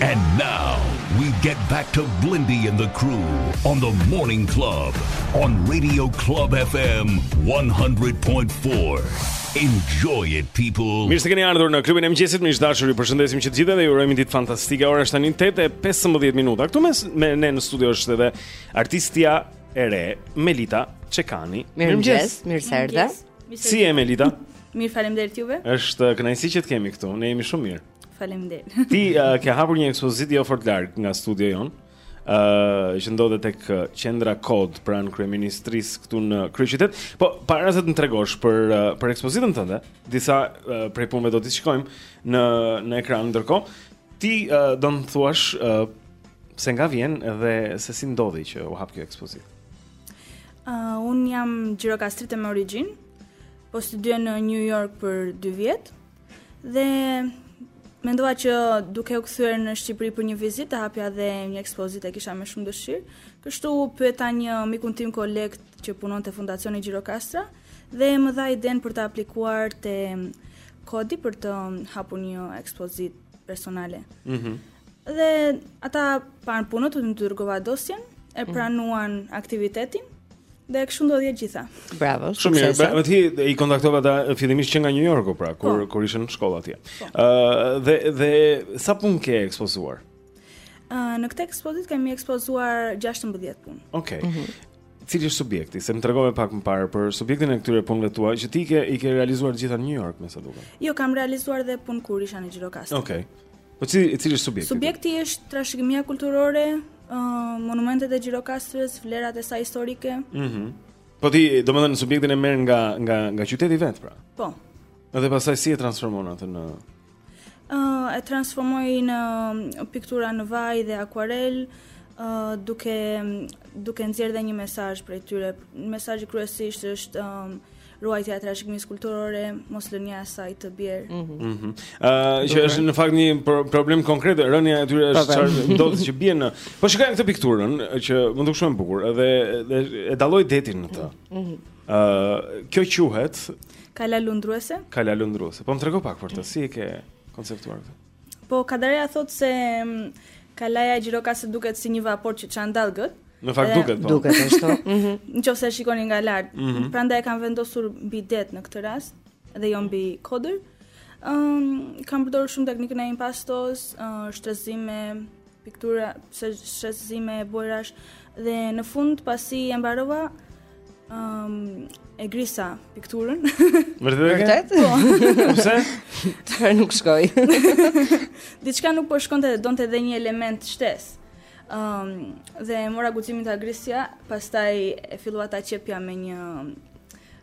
And now we get back to Blindy and the crew on the Morning Club on Radio Club FM 100.4. Enjoy it people. Mirë se keni ardhur në klubin e mëngjesit. Miq dashur, ju përshëndesim që të gjithëve dhe ju urojmë ditë fantastike. Ora është tani 8:15 minuta. Këtu me ne në studio është edhe artistja e re Melita Çekani. Mirëmëngjes, mirë se erdhe. Si je Melita? Mirë, faleminderit juve. Është kënaqësi që të kemi këtu. Ne jemi shumë mirë. Faleminderit. Ti uh, ke hapur një ekspozitë jo fort larg nga studio jonë. Ëh, uh, që ndodhet tek Qendra Kod pranë kryeministrisë këtu në kryeqytet. Po para se të më tregosh për uh, për ekspozitën tënde, disa uh, prej punëve do t'i shikojmë në në ekran ndërkohë. Ti uh, do të thuash uh, se nga vjen dhe se si ndodhi që u hap kjo ekspozitë. Ëh, uh, un jam gjirokastrite me origjinë. Po studioj në New York për 2 vjet Dhe mendova që duke u kthyer në Shqipëri për një vizitë të hapja dhe një ekspozitë e kisha me shumë dëshirë. Kështu pyeta një mikun tim koleg që punon te Fondacioni Gjirokastra dhe më dha idenë për të aplikuar te Kodi për të hapur një ekspozitë personale. Mhm. Mm Dhe ata panë punët u dërgova dosjen, e mhm. pranuan mm. aktivitetin, dhe kështu ndodhi e gjitha. Bravo, shumë mirë. Me thënë i kontaktove ata fillimisht që nga New Yorku pra, kur po. kur ishe në shkollë atje. Po. Ëh po. uh, dhe dhe sa punë ke ekspozuar? Ëh uh, në këtë ekspozitë kemi ekspozuar 16 punë. Okej. Okay. Mm -hmm. Cili është subjekti? Se më tregove pak më parë për subjektin e këtyre punëve tua që ti ke i ke realizuar gjitha në New York, më sa duket. Jo, kam realizuar dhe punë kur isha në Gjirokastër. Okej. Okay. Po cili i cili është subjekti? Subjekti është trashëgimia kulturore, ë uh, monumentet e Gjirokastrës, vlerat e saj historike. Mhm. Mm po ti, domethënë subjektin e merr nga nga nga qyteti vet pra. Po. Edhe pastaj si e transformon atë në ë uh, e transformoj në piktura në vaj dhe akuarel, ë uh, duke duke nxjerrë dhe një mesazh prej tyre. Mesazhi kryesisht është ë uh, ruajtja e trashëgimisë kulturore, moslënia e saj të bjerë. Ëh, mm -hmm. mm -hmm. që është në fakt një problem konkret, rënia e tyre është çfarë ndodh që bien. Po shikoj këtë pikturën që m'u duk shumë e bukur dhe e dalloj detin në të. Ëh, mm -hmm. kjo quhet Kala Lundruese. Kala Lundruese. Po më trego pak për të, si e ke konceptuar këtë? Po Kadareja thotë se Kalaja e Gjirokastrës duket si një vapor që çan dallgët. Në fakt dhe, duket po. Duket ashtu. Mhm. Nëse e shikoni nga lart, mm -hmm. prandaj e kam vendosur mbi det në këtë rast dhe jo mbi kodër. Ëm um, kam përdorur shumë teknikën e impastos, uh, shtresëzime, Piktura shtresëzime bojërash dhe në fund pasi e mbarova um, e grisa pikturën. Vërtet? Po. Pse? Të nuk shkoi. Diçka nuk po shkonte, donte edhe një element shtesë. Um, dhe mora guximin ta grisja, pastaj e fillova ta qepja me një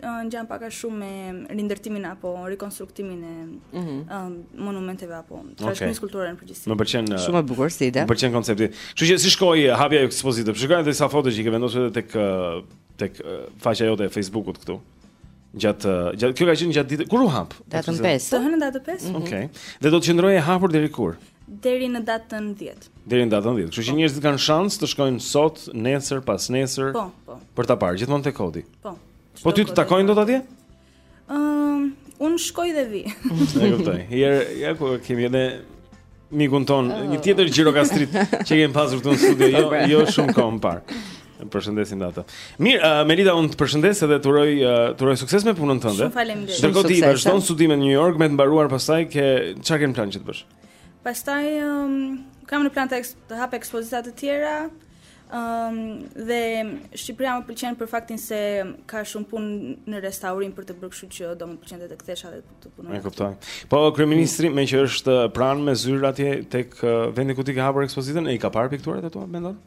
ngjan pak a shumë me rindërtimin apo rikonstruktimin e mm -hmm. monumenteve apo trashëgimisë okay. kulturore në përgjithësi. Më pëlqen uh, shumë e bukur si ide. Më pëlqen koncepti. Kështu që si shkoi uh, hapja e ekspozitës? Shikoj edhe disa foto që i ke vendosur edhe tek uh, tek faqja jote e Facebookut këtu. Gjatë, gjatë kjo ka qenë gjatë ditës. Kur u hap? Datën 5. Të hënën datën 5. Mhm. Okej. Dhe do të qëndrojë e hapur deri kur? Deri në datën 10. Deri në datën 10. Kështu që po. njerëzit kanë shans të shkojnë sot, nesër, pas nesër. Po, po. Për ta parë gjithmonë te COD-i. Po. Po ti të takojnë dot atje? Ëm, um, un shkoj dhe vi. E kuptoj. Ja, ja ku kemi edhe mikun tonë, oh. një tjetër gjirokastrit që kemi pasur këtu në studio, jo, po, jo shumë kohë më parë. Përshëndesim dhe atë. Mirë, uh, Melita, unë të përshëndes edhe të uroj, uh, të uroj suksese me punën tënde. Shumë faleminderit. Ndërkohë ti vazhdon studimet në New York me të mbaruar pastaj ke çfarë ke plan që të bësh? Pastaj um, kam në plan të, eks, të hap ekspozita të tjera. Um, dhe Shqipëria më pëlqen për faktin se ka shumë punë në restaurim për të bërë, kështu që do më pëlqente të kthesha dhe të punoj. E kuptoj. Po kryeministri mm. meqë është pranë me zyrë atje tek uh, vendi ku ti ke hapur ekspozitën, a i ka parë pikturat e tua, mendon?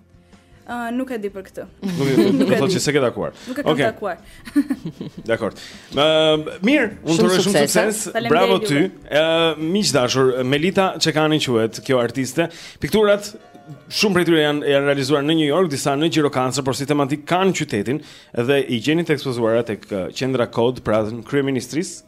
Uh, nuk e di për këtë. Nuk e di. Nuk e di. S'e ke takuar. Nuk e kam okay. takuar. Dakor. Ëm uh, mirë, unë të uroj shumë suksese. Bravo ty. Ë uh, miq të dashur, Melita Çekani quhet kjo artiste. Pikturat shumë prej tyre janë janë realizuar në New York, disa në Gjirokastër, por si tematikë kanë qytetin dhe i gjeni të ekspozuara tek qendra COD pranë kryeministrisë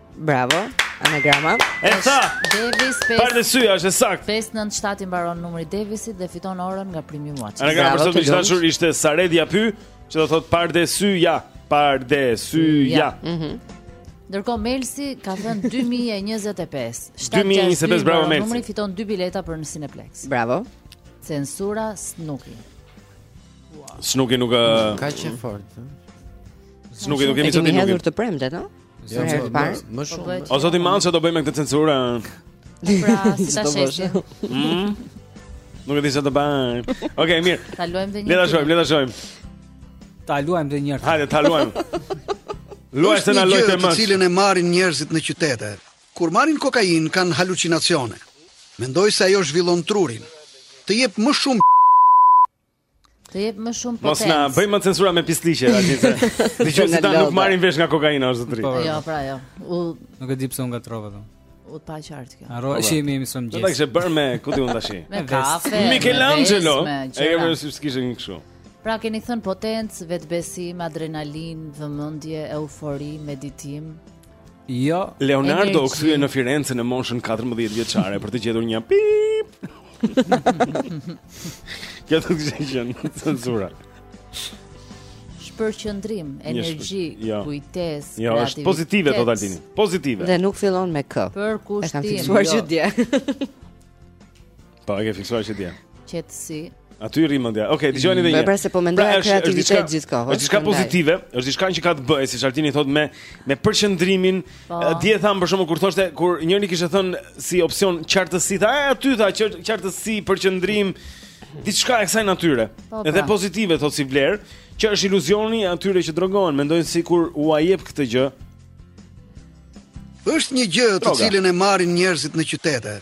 Bravo. Anagrama. Esa. Davis 5. Par te syja është sakt. 597 i mbaron numri Davisit dhe fiton orën nga Primi Watch. Anagrama për sot i dashur ishte Saret Japy, që do thot par te syja, par te syja. Mhm. Ndërko Melsi ka thën 2025. 2025 bravo Melsi. Numri fiton 2 bileta për në Cineplex. Bravo. Censura Snuki. Snuki nuk ka qenë fort. Snuki nuk kemi sot nuk. E kemi hedhur të premten, no? Sa herë të parë? Më po shumë. O sot, Manço do bëjmë këtë censurë. Pra, si ta shohim. Mm? Nuk e di se ç'të bëjmë. Okej, okay, mirë. Ta luajmë dhe një. Le ta shojmë, le ta shojmë. Ta luajmë dhe një herë. Hajde, ta luajmë. Luajmë se na lojti. Të cilën e marrin njerëzit në qytete. Kur marrin kokainë kanë halucinacione. Mendoj se ajo zhvillon trurin. Të jep më shumë Të jep më shumë potencë. Mos na bëj më censura me pisliqe, a di se. Dije se këta nuk marrin vesh nga kokaina o zotri. Po, jo, pra jo. U Nuk e di pse u ngatrova dom. U pa qartë kjo. Harro, shi jemi më shumë gjithë. Do të kishe bër me ku ti mund tash. Me kafe. Michelangelo. E kemi si kishte një kështu. Pra keni thën potencë, vetbesim, adrenalin, vëmendje, eufori, meditim. Jo. Leonardo u kthye në Firenze në moshën 14 vjeçare për të gjetur një pip. Kjo të dëgjon, censura Shpërqëndrim, energji, jo. kujtes, jo, kreativitet Jo, është pozitive, totalisht Pozitive Dhe nuk fillon me k Përkushtim, e kam fiksuar jo. që dje Po, e ke fiksuar që dje. Qetësi. Aty rri mendja. Okej, okay, dëgjojeni edhe një. Pra se po mendoj pra, kreativitet gjithkohë. Është diçka pozitive, është diçka që ka të bëjë, siç Altini thotë me me përqendrimin. Po. Dje tham përshkrimin kur thoshte kur njëri kishte thënë si opsion qartësi, ti aty the qartësi, përqendrim, diçka e kësaj natyre. Po, edhe pra. pozitive thotë si vlerë, që është iluzioni i atyre që drogohen, mendojnë sikur ua jep këtë gjë. Është një gjë të cilën e marrin njerëzit në qytete.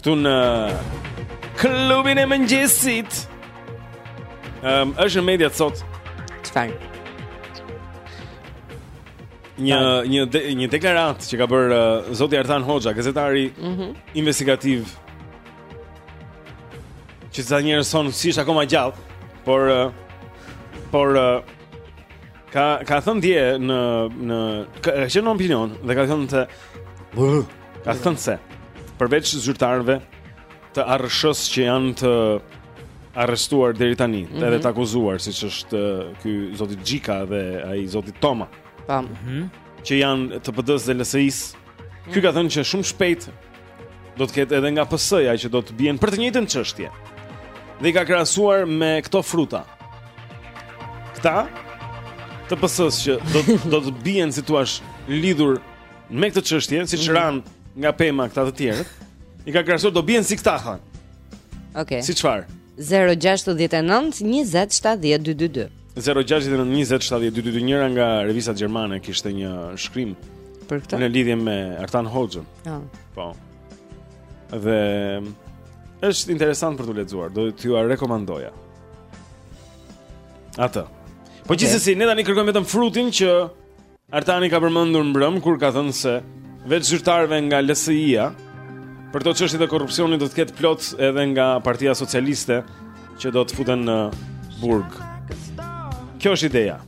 Këtu në klubin e mëngjesit. Ehm, um, është në mediat sot. Çfarë? Një një de, një deklaratë që ka bër uh, zoti Artan Hoxha, gazetari mm -hmm. investigativ. Që ca njerëz thonë si është akoma gjallë, por uh, por uh, ka ka thënë dje në në ka qenë në opinion dhe ka thënë se Ka thënë se përveç zyrtarëve të arrëshës që janë të arrestuar deri tani, mm -hmm. edhe të akuzuar siç është ky zoti Xhika dhe ai zoti Toma. Tam. Mm -hmm. Që janë të PD-së dhe LSI-së. Mm -hmm. Ky ka thënë që shumë shpejt do të ketë edhe nga PS-ja që do të bien për të njëjtën çështje. Dhe i ka krahasuar me këto fruta. Këta të PS-së që do do të bien si thua lidhur Me këtë çështje, siç mm. ranë nga pema këta të tjerët, i ka krahasuar do bien si këta thonë. Okej. Okay. Si çfarë? 069 20 70 222. 069 20 70 222 njëra nga revistat gjermane kishte një shkrim për këtë. Në lidhje me Artan Hoxhën. Oh. Po. Dhe është interesant për t'u lexuar, do t'jua rekomandoja. Atë. Po okay. gjithsesi ne tani kërkojmë vetëm frutin që Artani ka përmendur mbrëmë kur ka thënë se veç zyrtarëve nga LSI-ja për këto çështje të korrupsionit do të ketë plot edhe nga Partia Socialiste që do të futen në burg. Kjo është ideja.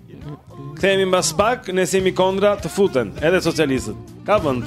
Kthehemi mbas pak, ne s'jemi kondra të futen edhe socialistët. Ka vend.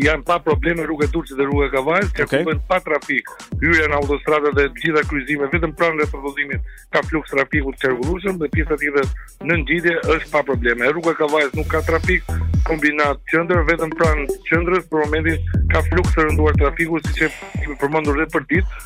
janë pa probleme rruga e Durrësit dhe rruga e Kavajës, që okay. pa trafik. Hyrja në autostradë dhe të gjitha kryqëzimet vetëm pranë nga rrugëzimi ka fluks trafiku të qarkullueshëm dhe pjesa tjetër në ngjitje është pa probleme. Rruga e Kavajës nuk ka trafik, kombinat qendër vetëm pranë qendrës për momentin ka fluks të rënduar trafiku siç e përmendëm edhe përditë,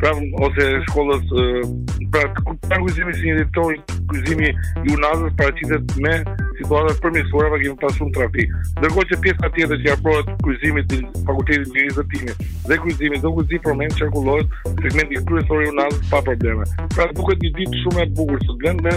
pra ose shkollës pra pra kryqëzimi si një direktor kryqëzimi i unazës paraqitet me situata të përmirësuara pa kemi pasur trafik. Ndërkohë që pjesa tjetër që i afrohet kryqëzimit të fakultetit të inxhinierisë dhe kryqëzimit do kuzi problem qarkullohet segmenti kryesor i unazës pa probleme. Pra duket një ditë shumë e bukur sot vlen me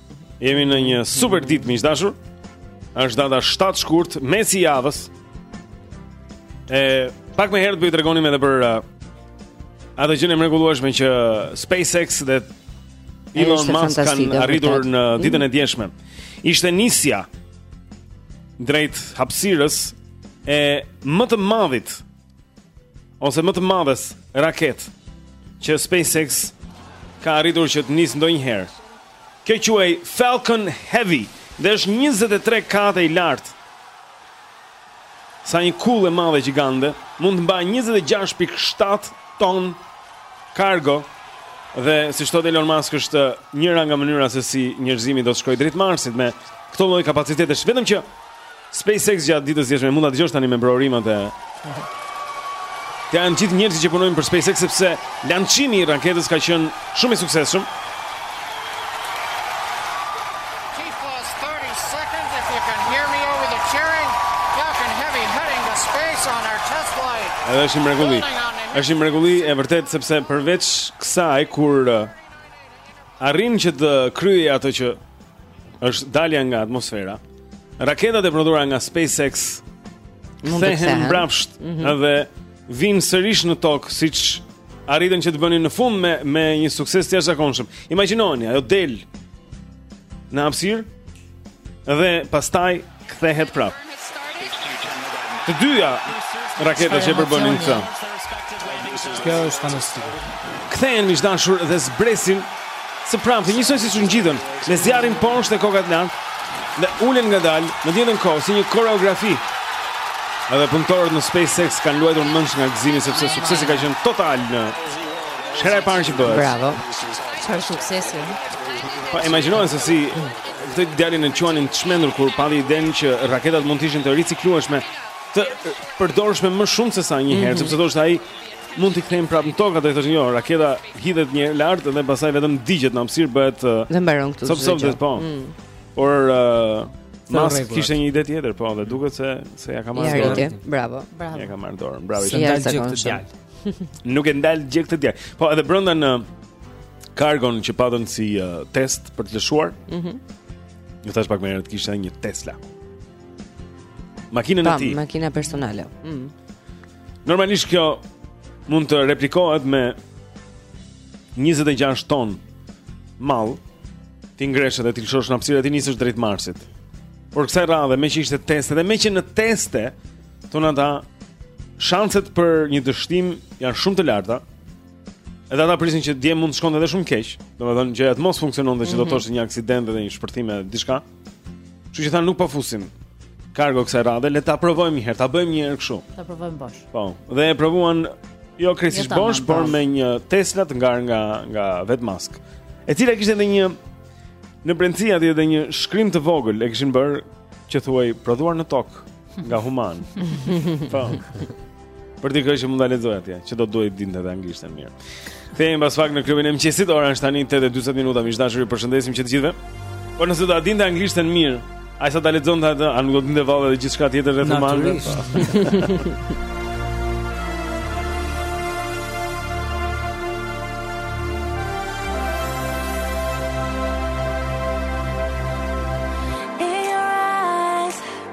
Jemi në një super ditë miq të dashur. Është data 7 shkurt, mes i javës. E pak më herët po ju tregonim edhe për uh, atë gjënë e mrekullueshme që SpaceX dhe Elon Musk kanë arritur në ditën e mm. djeshme. Ishte nisja drejt hapësirës e më të madhit ose më të madhes raketë që SpaceX ka arritur që të nisë ndonjëherë. Kjo quhet Falcon Heavy dhe është 23 kate i lartë. Sa një kullë e madhe gjigante, mund të mbajë 26.7 ton kargo dhe siç thotë Elon Musk është njëra nga mënyrat se si njerëzimi do të shkojë drejt Marsit me këto lloj kapacitetesh, vetëm që SpaceX gjatë ditës së djeshme mund ta dëgjosh tani me brohorimat e të, janë gjithë njerëzit që punojnë për SpaceX sepse lançimi i raketës ka qenë shumë i suksesshëm. Edhe është një mrekulli. Është një mrekulli e vërtetë sepse përveç kësaj kur arrin që të kryejë atë që është dalja nga atmosfera. Raketat e prodhuara nga SpaceX mund të kthehen mbrapsht mm -hmm. dhe vijnë sërish në tokë siç arritën që të bënin në fund me me një sukses të jashtëzakonshëm. Imagjinojeni, ajo del në hapësirë Dhe pastaj kthehet prap. Të dyja raketa që e përbënin këtë. Kjo është fantastike. Kthehen miq të dashur dhe zbresin së prapthi njësoj siç u ngjitën me zjarrin poshtë e kokën lart dhe ulen ngadalë në njëjtën kohë si një koreografi Edhe punëtorët në SpaceX kanë luajtur mendsh nga gëzimi sepse suksesi ka qenë total dhe është hera e parë që bëhet. Bravo. Çfarë suksesi? Pa imagjinojeni se si këtë djalin e quanin të çmendur kur pati idenë që raketat mund të ishin të riciklueshme, të përdorshme më shumë se sa një herë, mm -hmm. sepse thoshte ai mund t'i kthejmë prapë në tokë, ata i thoshin jo, raketa hidhet një herë lart dhe pastaj vetëm digjet në hapësirë bëhet dhe mbaron këtu. Sop sop po. Mm. Por uh, Musk kishte një ide tjetër, po, dhe duket se se ia ka marrë dorën. Bravo. Bravo. Ja ka marrë dorë. Bravo. Ja ka marrë dorë. Nuk e ndal gjë këtë djalë. Po edhe brenda në kargon që patën si uh, test për të lëshuar. Mhm. Mm Ju thashë pak më herët kishte një Tesla. Makinën e tij. Po, makina personale. Mhm. Mm Normalisht kjo mund të replikohet me 26 ton mall t'i ngresh edhe t'i lëshosh në hapësirë t'i nisësh drejt Marsit. Por kësaj radhe, meqë ishte test dhe meqë në teste Thonë ata, shanset për një dështim janë shumë të larta. Edhe ata prisin që dje mund të shkonte edhe shumë keq, domethënë gjërat mos funksiononin që do të mhm. thoshte një aksident dhe një shpërthim e diçka. Kështu që thanë nuk po fusim kargo kësaj radhe, le ta provojmë një herë, ta bëjmë një herë kështu. Ta provojmë bosh. Po, dhe e provuan jo krejtësisht jo bosh, por me një Tesla të ngarë nga nga vetë Musk, e cila kishte edhe një në brendësi aty edhe një shkrim të vogël e kishin bërë që thoshte prodhuar në tokë. nga human. Po. Për dikë që mund ta lexojë atje, që do të duhej të dinte dhe anglishten mirë. Kthehemi pas pak në klubin e mëngjesit, ora është tani 8 e 40 minuta, miq të dashur, ju përshëndesim që të gjithëve. Po nëse do ta dinte anglishten mirë, ai sa ta lexonte atë, a nuk do të dinte vallë dhe gjithçka tjetër rreth humanit. Natyrisht.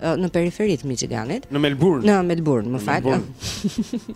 në periferi të Michiganit. Në Melbourne. Në Melbourne, më fal.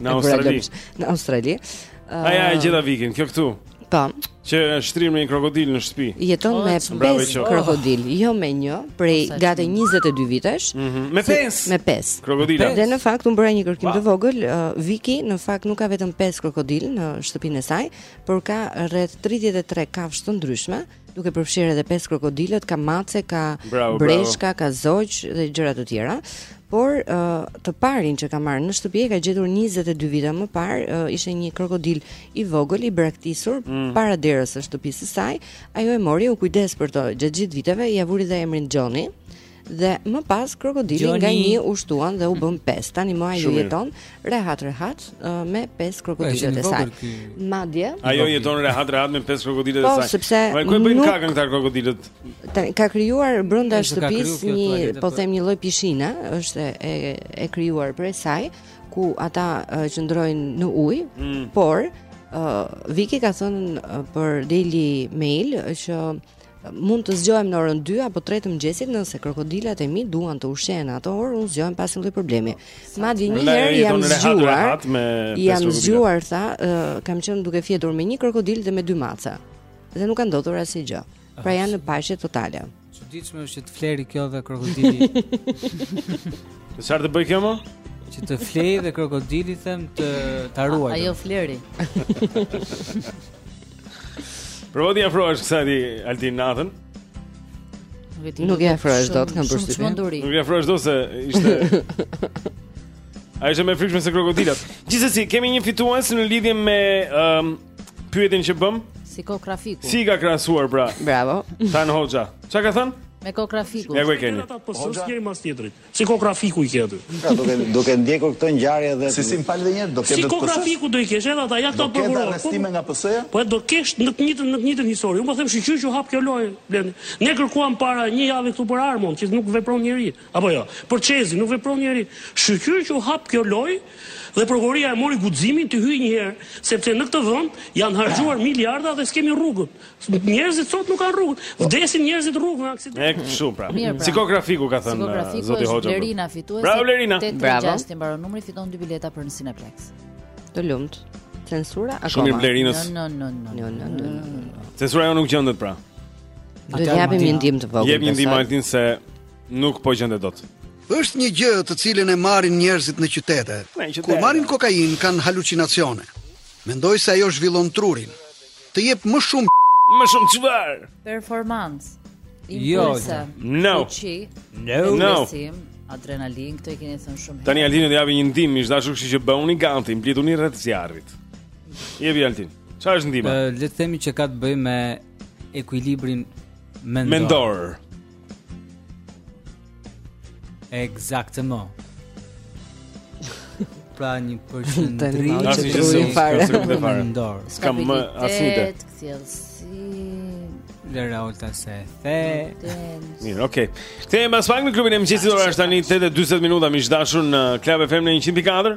Në Australi. Në Australi. Ai ai gjitha Vikin, kjo këtu. Po. Që shtrirë me një krokodil në shtëpi. Jeton me 5 krokodil, jo me një, prej gati 22 vitesh. Mhm. Me 5. Me 5. Krokodila. Dhe në fakt unë bëra një kërkim të vogël, uh, Viki në fakt nuk ka vetëm 5 krokodil në shtëpinë e saj, por ka rreth 33 kafshë të ndryshme. duke përfshirë edhe pesë krokodilët, ka mace, ka bravo, breshka, bravo. ka zogj dhe gjëra të tjera. Por uh, të parin që ka marrë në shtëpi e ka gjetur 22 vite më parë, uh, ishte një krokodil i vogël i braktisur mm. para derës së shtëpisë së saj. Ajo e mori, u kujdes për to gjatë gjithë viteve, ia vuri dhe emrin Johnny. Dhe më pas krokodili nga një u shtuan dhe u bënë pesë. Tani më ajo jeton rehat rehat me pesë krokodilet e saj. Madje ajo jeton rehat rehat me pesë krokodilet e po, saj. Po sepse ai ku e bën kakën këta krokodilet. Ka krijuar brenda shtëpisë një, po them një lloj pishine, është e e krijuar prej saj ku ata qëndrojnë në ujë, mm. por uh, Viki ka thënë për Daily Mail që uh, Mund të zgjohem në orën 2 apo 3 të mëngjesit nëse krokodilat e mi duan të ushqehen në atë orë, unë zgjohem pa asnjë problem. Madje një herë jam zgjuar. Jam zgjuar tha, uh, kam qenë duke fjetur me një krokodil dhe me dy maca. Dhe nuk ka ndodhur asnjë gjë. Pra ah. janë në paqe totale. Çuditshme është që të flejë kjo dhe krokodili. Të çfarë të bëjë kjo më? Që të flejë dhe krokodili them të ta ruaj. Ajo fleri. Provo t'i afrohesh kësaj ti Altin natën. Nuk i afrohesh dot kam përshtypjen. Nuk i afrohesh dot se ishte Ai është më i frikshëm se krokodilat. Gjithsesi kemi një fitues në lidhje me um, pyetjen që bëmë. Si kokrra fiku. Si i ka krahasuar pra? Bravo. Tan Hoxha. Çka ka thënë? Me kokrra fiku. Ja ku e keni. Ata po sosen njëri mas tjetrit. Si kokrra fiku i ke aty. Pra duke duke ndjekur këto ngjarje dhe Si si më fal edhe një herë, do ketë Si kokrra fiku do i kesh edhe ata ja këta prokurorë. Do ketë arrestime nga PS-ja? Po do kesh në të njëjtën në të njëjtën histori. Unë po them shqyr që u hap kjo lojë, Blendi. Ne kërkuam para një jave këtu për Armon, që nuk vepron njeri. Apo jo. Për Çezin nuk vepron njeri. Shqyr që u hap kjo lojë dhe prokuroria e mori guximin t'i hyjë një herë, sepse në këtë vend janë harxhuar miliarda dhe s'kemi rrugët. Njerëzit sot nuk kanë rrugë. Vdesin njerëzit rrugës me aksident. Ëh, kështu pra. pra. Si kokrra fiku ka thënë eh, zoti Hoxha. Pra. Lerina fituese. Bravo Lerina. Bravo. 06 mbaron numri fiton dy bileta për në Cineplexx. Të lumtë. Censura akoma. Shumë mirë Lerina. No, no, no, no, no, no. Censura jo nuk gjendet pra. Do të japim një ndihmë të vogël. Jep një ndihmë Altin se nuk po gjendet dot. Është një gjë të cilën e marrin njerëzit në qytete. Kur marrin kokainë kanë halucinacione. Mendoj se ajo zhvillon trurin. Të jep më shumë Më shumë çfarë? Performance. Jo. No. Uçi. No. No. Adrenalin, këto e keni thënë shumë herë. Tani Altini do japi një ndihmë, miq të dashur kështu që bëuni gati, mblidhuni rreth zjarrit. Jepi Altin. Çfarë është ndihma? Le të themi që ka të bëjë me ekuilibrin mendor. Mendor. Exactement. Pra një përshëndetje të asnjë gjë se fare. S'ka më asnjë ide. Lera Olta se the Mirë, okej okay. Kthehemi pas pak në klubin e mëngjesit Ora është tani 8.20 minuta miq të dashur në Klab FM në 100.4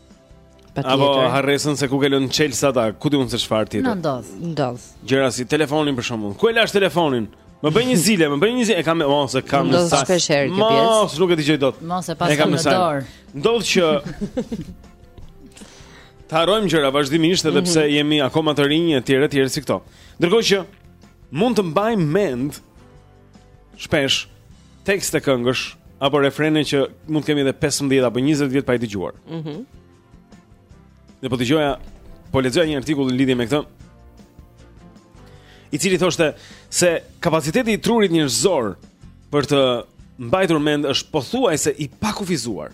Patjetër. Apo harresën se ku ke lënë çelësat, ku di unë se çfarë tjetër. Më ndodh, ndodh. Gjëra si telefonin për shembull. Ku e lashë telefonin? Më bëj një zile, më bëj një zile, e kam mos e kam në sa. Mos nuk e dëgjoj dot. Mos e pas në dorë. Ndodh që të harrojmë gjëra vazhdimisht edhe pse mhm. jemi akoma të rinj etj etj si këto. Ndërkohë që mund të mbajmë mend shpesh tekste këngësh apo refrene që mund të kemi edhe 15 apo 20 vjet pa i dëgjuar. Mhm. Mm dhe po dëgjoja, po lexoja një artikull në lidhje me këtë, i cili thoshte se kapaciteti i trurit njerëzor për të mbajtur mend është pothuajse i pakufizuar.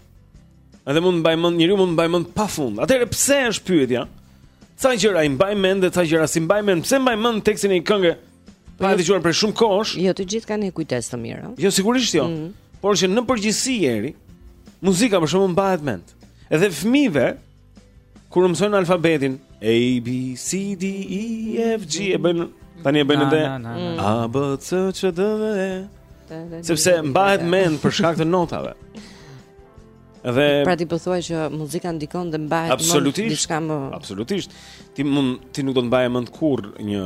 Edhe mund të mbajë mend, njeriu mund të mbajë mend pafund. Atëherë pse është pyetja? Ca gjëra i mbaj mend dhe ca gjëra s'i mbaj mend? Pse mbaj mend tekstin e një kënge Pa e dëgjuar prej shumë kohësh. Jo të gjithë kanë një kujtesë të mirë. Jo sigurisht jo. Mm. Por që në përgjithësi Eri muzika për shembull mbahet mend. Edhe fëmijëve kur u mësojnë alfabetin A B C D E F G e bëjnë tani e bëjnë edhe A B C D E F G sepse mbahet mend për shkak të notave. Dhe pra ti po thua që muzika ndikon dhe mbahet më diçka më Absolutisht. Ti mund ti nuk do të mbaje mend kurrë një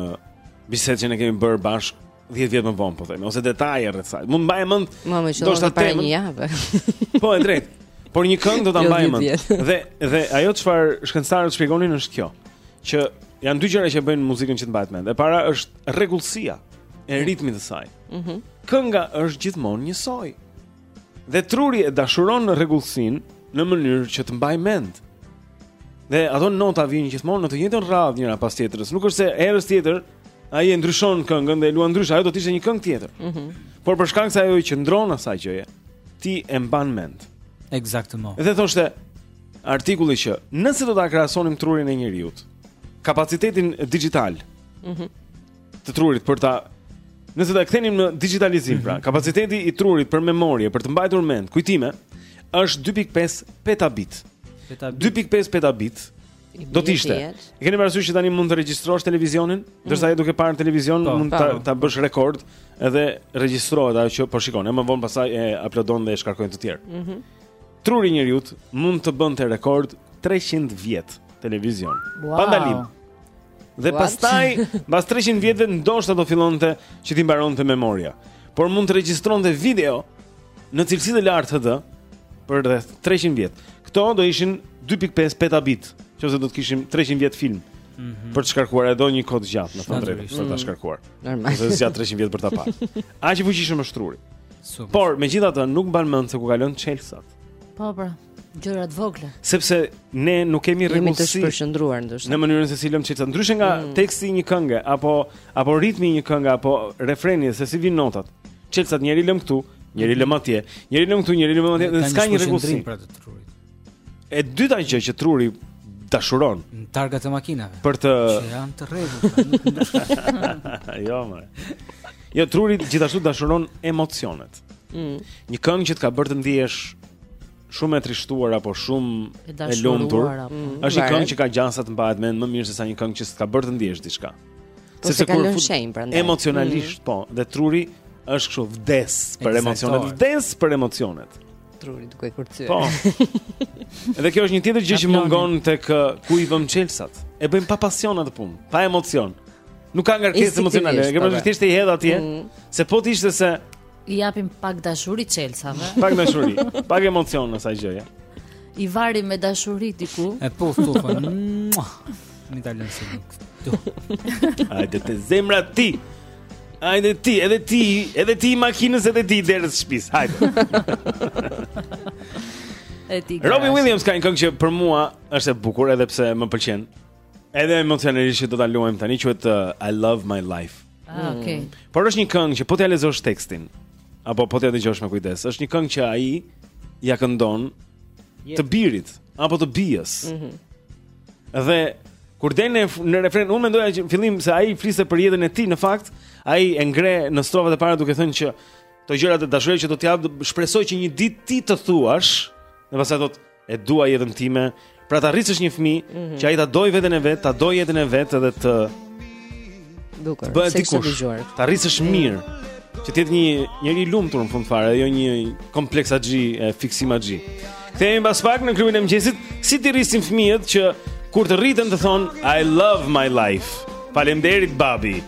bisedë që ne kemi bërë bashkë 10 vjet më vonë po themi ose detaje rreth saj. Mund të mbaje mend ndoshta të para një jave. po e drejtë. Por një këngë do ta jo, mbaje mend. Dhe dhe ajo çfarë shkencëtarët shpjegonin është kjo, që janë dy gjëra që bëjnë muzikën që të mbahet mend. E para është rregullsia e ritmit të saj. Mhm. Kënga është gjithmonë njësoj. Dhe truri e dashuron rregullsinë në mënyrë që të mbajë mend. Dhe ato nota vijnë gjithmonë në të njëjtën radhë njëra pas tjetrës. Nuk është se herës tjetër ai e ndryshon këngën dhe e luan ndryshe, ajo do të ishte një këngë tjetër. Mhm. Mm Por për shkak se ajo i qëndron asaj gjëje, ti e mban mend. Exactement. Dhe thoshte artikulli që nëse do ta krahasonim trurin e njeriut, kapacitetin dixhital. Mhm. Mm të trurit për ta Nëse ta kthenim në digitalizim, mm -hmm. pra, mhm. kapaciteti i trurit për memorie, për të mbajtur mend, kujtime, është 2.5 petabit. Petabit. 2.5 petabit. Do të ishte. E keni parasysh që tani mund të regjistrosh televizionin, mhm. ndërsa je duke parë televizion po, mund ta bësh rekord edhe regjistrohet ajo që po shikon. E më vonë pasaj e uploadon dhe e shkarkojnë të tjerë. Mhm. Mm Truri i njeriu mund të bënte rekord 300 vjet televizion. Wow. Pa ndalim. Dhe pastaj, pas 300 vjetëve, ndoshta do fillonte që t'i mbaronte memoria. Por mund të regjistronte video në cilësi të lartë HD për rreth 300 vjet. Këto do ishin 2.5 petabit, qoftë se do të kishim 300 vjet film mm -hmm. për të shkarkuar e do një kohë të gjatë në fund fare, për të mhm. shkarkuar. Normal. Dhe zgjat 300 vjet për ta parë. Aq i fuqishëm është truri. Por, megjithatë nuk mban mend se ku ka lënë çelsat. Po, pra. gjëra të vogla. Sepse ne nuk kemi rregullsi. Jemi të përqendruar ndoshta. Në mënyrën se si lëm çelsat, ndryshe nga mm. teksti i një kënge apo apo ritmi i një kënge apo refreni se si vin notat. Çelsat një herë i lëm këtu, një herë i lëm atje, një herë i lëm këtu, një herë i lëm atje, s'ka një rregullsi. Pra të trurit. E dyta gjë që truri dashuron targat e makinave. Për të që janë të rregullt. jo më. Jo truri gjithashtu dashuron emocionet. Mm. Një këngë që të ka bërë të ndihesh shumë e trishtuar apo shumë e, e lumtur. Mm, është një këngë që ka gjasa të mbahet mend më mirë se sa një këngë që s'të ka bërë të ndjesh diçka. Po se ka lënë shenjë prandaj. Emocionalisht, mm. po, dhe truri është kështu vdes për emocionet, vdes për emocionet. Truri duke kërcyer. Po. Edhe kjo është një tjetër gjë që mungon tek uh, ku i vëm çelsat. E bëjmë pa pasion atë punë, pa emocion. Nuk ka ngarkesë emocionale, e kemi thjesht i hedh atje, mm. se po të ishte se I japim pak dashuri çelsave. Pak dashuri, pak emocion në sa gjëja. I varim me dashuri diku. E po stufën. Mi ta lënë si nuk. Ajde ti zemra ti. Ajde ti, edhe ti, edhe ti i makinës edhe ti i derës së shtëpisë. Hajde. Edhe. Robbie Williams ka një këngë që për mua është e bukur edhe pse më pëlqen. Edhe emocionalisht që do ta luajmë tani quhet uh, I love my life. Ah, mm. okay. Mm. Por është një këngë që po t'ja lexosh tekstin apo po t'ja dëgjosh me kujdes, është një këngë që ai ja këndon yep. të birit apo të bijës. Ëh. Mm -hmm. Dhe kur del në refren, unë mendoja që në fillim se ai fliste për jetën e tij, në fakt, ai e ngre në strofat e para duke thënë që këto gjërat e dashurisë që do t'i jap shpresoj që një ditë ti të thuash, dhe pastaj thotë e dua jetën time, pra ta rrisësh një fëmijë mm -hmm. që ai ta dojë veten e vet, ta dojë jetën e vet edhe të bëhet dikush. Ta rrisësh mm. mirë. Që të jetë një njeri i lumtur në fund fare, jo një kompleksaxhi, fiksimaxhi. Kthehemi pas pak në klubin e mëngjesit, si t'i rrisim fëmijët që kur të rriten të thonë I love my life. Faleminderit babi.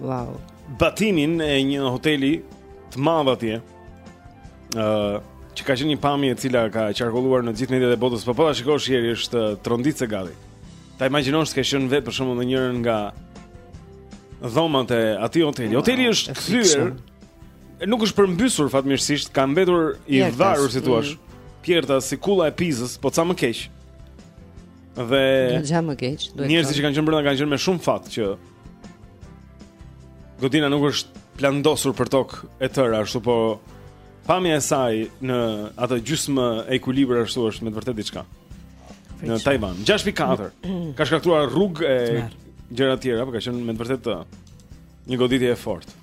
Wow. Batimin e një hoteli të madh atje. ë uh, që ka qenë një pamje e cila ka qarkulluar në gjithë mediat e botës, por po ta shikosh njeri është tronditse gati. Ta imagjinosh se ke qenë vetë për shembull në njërin nga dhomat e atij hoteli. Hoteli është kthyer nuk është përmbysur fatmirësisht, ka mbetur i varur si të thuash. Mm. Pjerrtas si kulla e Pizës, po ca më keq. Dhe ca më keq, duhet. Njerëzit që kanë qenë brenda kanë qenë me shumë fat që Godina nuk është plandosur për tokë e tërë, ashtu po pamja e saj në atë gjysmë ekuilibër ashtu është me të vërtetë diçka. Në Taiwan, 6.4. Ka shkatërruar rrugë e gjëra të tjera, por ka qenë me të vërtetë një goditje e fortë.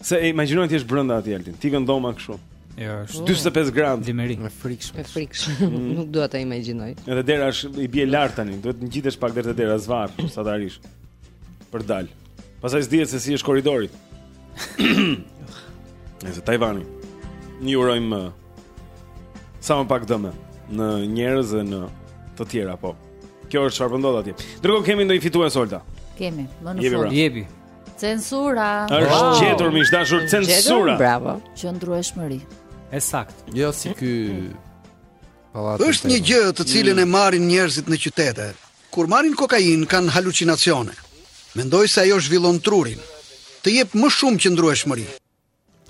Se imagjino ti je brenda atij Altin. Ti ke dhomën kështu. Jo, është 45 gradë. Tmerri. E frikshme. E frikshme. Mm. Nuk dua ta imagjinoj. Edhe dera është i bie lart tani. Duhet të ngjitesh pak deri te dera zvarrë, sa të arrish. Për të dalë. Pastaj s'dihet se si është korridori. Nejse Tajvani. Ne urojmë uh, sa më pak dëme në njerëz dhe në të tjera, po. Kjo është çfarë po ndodh atje. Ndërkohë kemi ndonjë fitues Olta. Kemi, më në fund. Jepi. Pra. Censura. Është gjetur miq të dashur censura. Bravo. Qëndrueshmëri. E saktë. Jo si ky pallati. Është një gjë të cilën e marrin njerëzit në qytete. Kur marrin kokainë kanë halucinacione. Mendoj se ajo zhvillon trurin. Të jep më shumë qëndrueshmëri.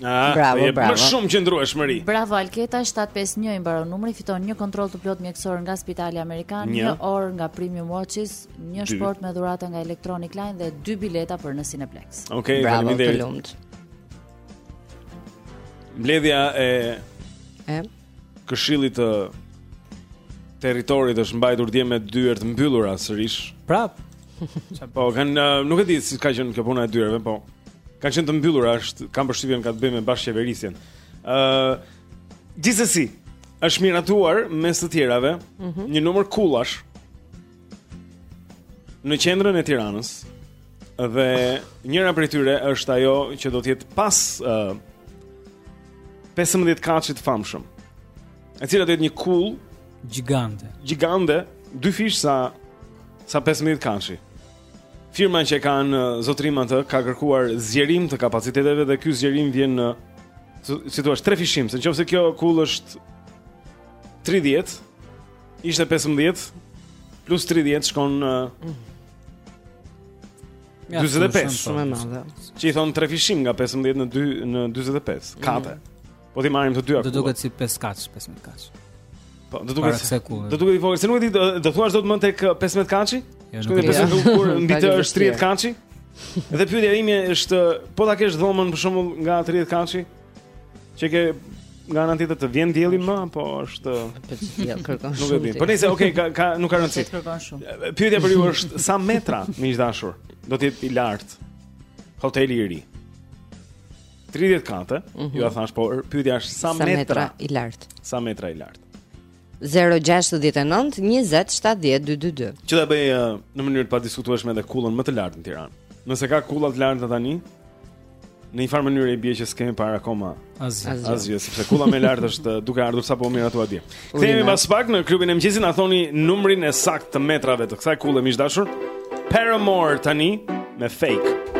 Ah, bravo, je bravo. Më shumë qëndrueshmëri. Bravo Alketa 751 i mbaron numri, fiton një kontroll të plot mjekësor nga Spitali Amerikan, një, një orë nga Premium Watches, një shportë me dhurata nga Electronic Line dhe dy bileta për në Cineplexx. Okej, okay, bravo, të lumtë. Mbledhja e e Këshillit të territorit është mbajtur dje me dyer të mbyllura sërish. Prapë. po, kanë uh, nuk e di si ka qenë kjo puna e dyerve, po. Kanë qenë të mbyllura, se kam përshtypjen ka të bëjë me bashkëqeverisjen. Ë uh, Gjithsesi, është miratuar mes të tjerave mm -hmm. një numër kullash në qendrën e Tiranës dhe njëra prej tyre është ajo që do të jetë pas uh, 15 katëshit të famshëm. E cila do të jetë një kullë gjigante. Gjigante, dyfish sa sa 15 katëshi. Firma që e ka në zotërim atë ka kërkuar zgjerim të kapaciteteve dhe ky zgjerim vjen në si të thuash, trefishim, se në qoftë se kjo kullë është 30 Ishte 15 plus 30 shkon në uh, 45 shumë e madhe. Që i thon trefishim nga 15 në 2 në 45 mm. kate. Po t'i marrim të dyja kullat. Do duket si 5 katësh, 15 katësh. Po, do duket se ku. Do duket i vogël, se nuk e di, do thua sot më tek 15 katëshi? Jo, nuk e di. Shkoj të kur mbi të është 30 katëshi. Dhe pyetja ime është, po ta kesh dhomën për shembull nga 30 katëshi? Që e ke nga ana tjetër të vjen dielli më apo është jo, kërkon shumë. Nuk e di. Po nëse okay, ka, ka nuk ka rëndësi. Kërkon shumë. Pyetja për ju është sa metra miq të dashur? Do të jetë i lartë. Hoteli i ri. 30 kate, mm -hmm. jua thashë, po pyetja është sa, sa metra, metra i lartë. Sa metra i lartë. 069 20 70 222. Që ta bëj uh, në mënyrë të padiskutueshme edhe kullën më të lartë në Tiranë. Nëse ka kulla të larta tani, në një farë mënyrë i bie që s'kemi parë akoma asgjë. Asgjë, sepse kulla më e lartë është uh, duke ardhur sapo u miratua dje. Kthehemi pas pak në klubin e mëngjesit, na thoni numrin e saktë të metrave të kësaj kulle miq të dashur. Paramore tani me fake.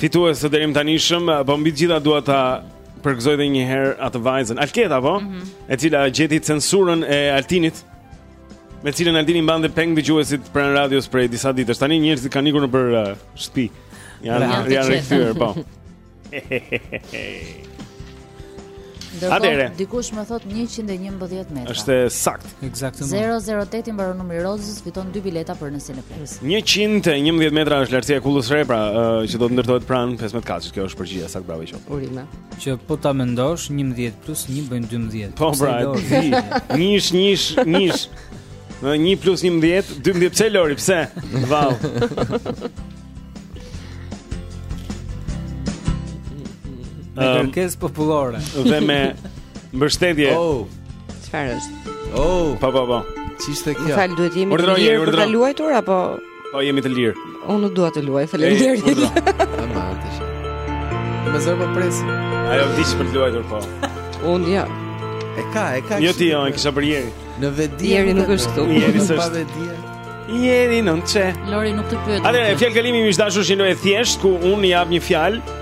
Fituesit e deritanishëm, po mbi të gjitha dua ta përgëzoj edhe një herë atë vajzën, Alketa po, mm -hmm. e cila gjeti censurën e Altinit, me cilën Altini mbante peng dëgjuesit pranë radios prej disa ditësh. Tani njerëzit kanë ikur nëpër uh, shtëpi. Janë janë rikthyer, po. Atëherë. Dikush më thotë 111 metra. Është e saktë. Eksaktësisht. 008 i mbaron numri Rozës, fiton dy bileta për në Cineplex. 111 metra është lartësia e kullës së re, pra që do të ndërtohet pranë 15 katëshit. Kjo është përgjigja e saktë, bravo i qoftë. Urime. Që po ta mendosh 11 plus 1 bën 12. Po pra, di. Njësh, njësh, njësh. Në 1 plus 11, 12 pse Lori, pse? Vau. Me um, kërkesë popullore Dhe me mbështetje Oh Çfarë është? Oh Pa pa pa Ç'ishte kjo? Më fal duhet jemi të lirë për të luajtur apo? Po jemi të lirë Unë nuk dua të luaj, faleminderit Urdhëro Ama, të shë Me zor po pres Ajo vdiq për të luajtur po Unë ja E ka, e ka Jo ti jo, e kisha për Jerin Në vedi Jeri nuk është këtu Jeri s'është Jeri nuk është. Lori nuk të pyet. Atëherë fjalëkalimi miq të dashur është një lojë e thjeshtë ku unë i jap një fjalë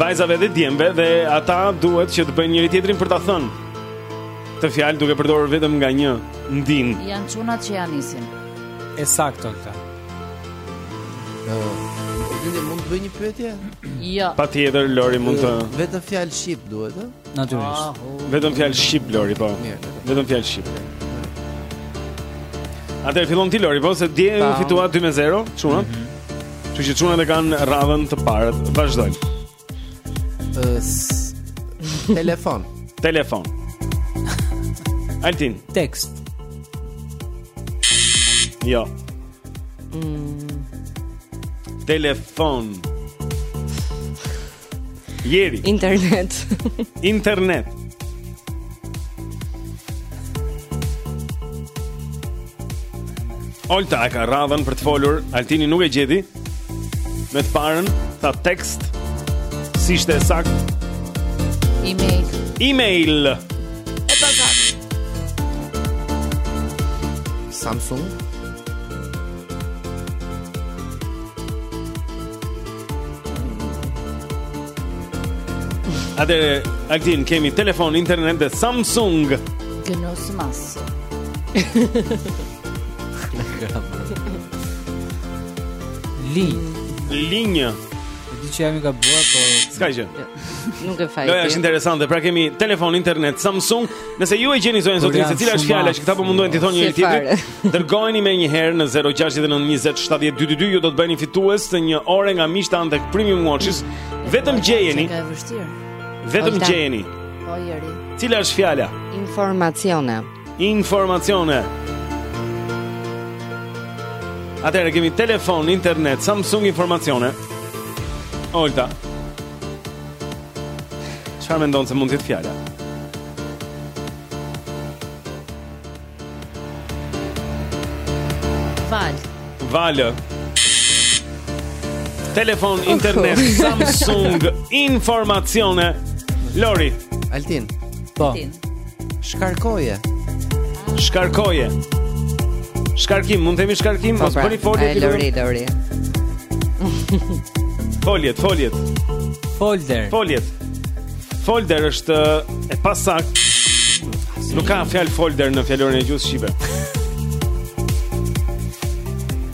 vajzave dhe djemve dhe ata duhet që të bëjnë njëri tjetrin për ta thënë këtë fjalë duke përdorur vetëm nga një ndihmë. Janë çunat që ia nisin. E saktë këta. Ë, uh, mund të bëj një pyetje? Jo. Patjetër Lori mund të. Vetëm fjalë shqip duhet, ë? Natyrisht. Vetëm fjalë shqip Lori po. Vetëm fjalë shqip. Atëherë fillon ti Lori, pasi dje fituan 2 me 0, çuna. Mm -hmm. Që që çunat e kanë radhën të parët Vazhdojmë Telefon Telefon Altin Tekst Jo mm. Telefon Jeri. Internet. Internet. Olta e ka radhën për të folur, Altini nuk e gjeti. Me të parën, tha tekst, s'ishte e saktë. E-mail. E-mail. E pasaktë. Samsung. Atëherë, Altin, kemi telefon, internet dhe Samsung. Gënos mas. Linjë. Linjë. Diçka më ka bërë, po. S'ka gjë. Nuk ke faj ti. Loja është interesante. Pra kemi telefon, internet, Samsung. Nëse ju e gjeni zonjën, zotërinë, se cila është fjala që këta po mundohen t'i thonë njëri-tjetrit, dërgojeni menjëherë në 0692070222, ju do të bëheni fitues të një ore nga miqtë tanë te Premium Watches. Vetëm gjejeni. Vetëm gjejeni. Po, Jeri. Cila është fjala? Informacione. Informacione. Atëherë kemi telefon, internet, Samsung informacione. Olta. Çfarë mendon se mund të jetë fjala? Valë. Valë. Telefon, oh, internet, oh. Samsung, informacione. Lori. Altin. Po. Altin. Shkarkoje. Shkarkoje. Shkarkim, mund të themi shkarkim, po, mos përdorni folje ti. Lori, Lori. Foljet, foljet. Folder. Foljet. Folder është e pasaktë. Nuk ka fjalë folder në fjalorin e gjuhës shqipe.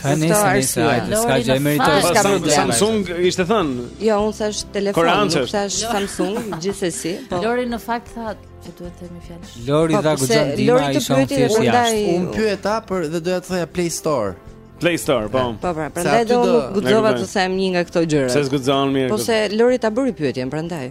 Hë nesër, nesër, hajde, s'ka gjë e meritoi. S'ka problem. Samsung ishte thënë. Jo, unë thashë telefon, nuk thashë Samsung, gjithsesi. Po. Lori në fakt tha që duhet të themi fjalë. Lori po, dha guxon dima i shon ti jashtë. Unë pyeta për dhe doja të thoja Play Store. Play Store, po. Po, pra, prandaj do nuk guxova të them një nga këto gjëra. Se s'guxon mirë. Po se Lori ta bëri pyetjen, prandaj.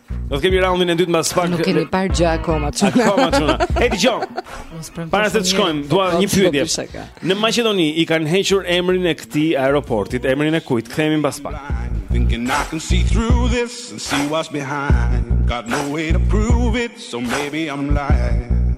Do të kemi raundin e dytë mbas pak. Nuk keni parë gjë akoma çuna. Akoma çuna. Ej dëgjo. Para se të shkojmë, dua një pyetje. Në Maqedoni i kanë hequr emrin e këtij aeroportit, emrin e kujt? Kthehemi mbas pak. Thinking I can see through this and see what's behind. Got no way to prove it, so maybe I'm lying.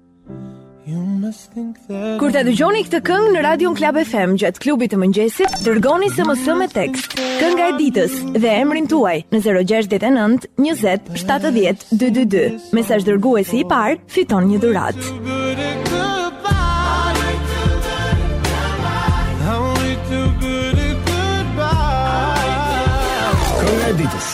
Kur ta dëgjoni këtë këngë në Radion Klab FM gjatë klubit të mëngjesit, dërgoni SMS me tekst. Kënga e ditës dhe emrin tuaj në 069 20 70 222. Mesazhdërguesi i parë, fiton një dhuratë. Kënga e ditës.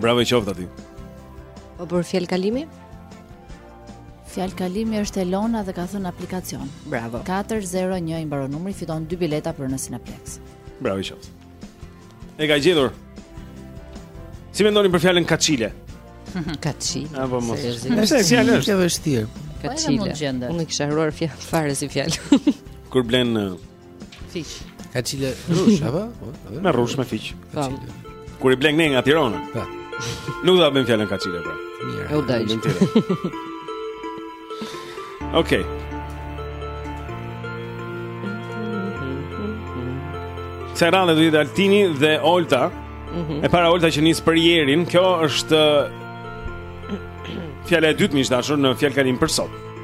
Bravo i qoftë aty. Po për fjalëkalimin? Fjalëkalimi është Elona dhe ka thënë aplikacion. Bravo. 401 i mbaron numri, fiton dy bileta për në Cineplexx. Bravo i qoftë. E ka gjetur. Si mendoni për fjalën kaçile? Kaçile. Apo mos. Është fjalë është. Është e vështirë. Kaçile. Unë e kisha harruar fjalën fare si fjalë. Kur blen Fiq. Kaçile rrush, apo? Me rrush me fiq. Tam. Kur i blen ne nga Tirana. Po. Nuk do ta bëjmë fjalën kaçile pra. Mirë. E u nda. Okej. Kësaj radhe do jetë Altini dhe Olta mhm. E para Olta që nis për Jerin Kjo është Fjala e dytë miq të dashur në fjalëkalim për sot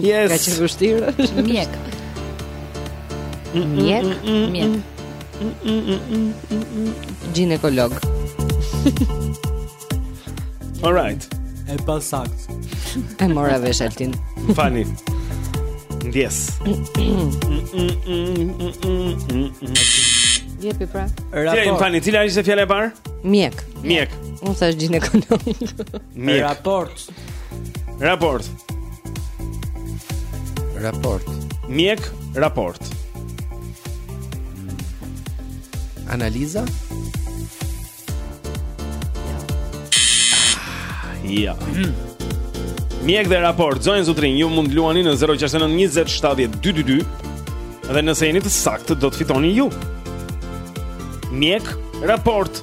Yes. Ka qenë e vështirë. Mjek. Mjek, mjek. Ginekolog. All right. E pasaktë. E mora vesh Altin. Fani. Ndjes. Jepi pra. Raport. Tani, cila ishte fjala e parë? Mjek. Mjek. Unë thashë ginekolog. Mjek. Raport. Raport. Raport. Mjek, raport. Analiza? Ja. Mjek dhe raport, zonja zotërinj, ju mund të luani në 069 20 70 222 Dhe nëse jeni të saktë, do të fitoni ju Mjek, raport,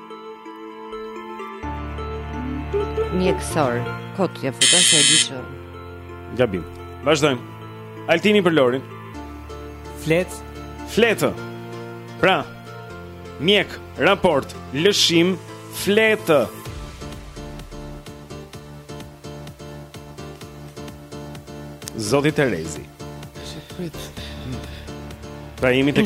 Mjekësor, kot ia futa se e di që. Gabim. Vazhdojmë. Altini për Lorin. Fletë. Fletë. Pra. Mjek, raport, lëshim, fletë. Zoti Terezi. Pra jemi te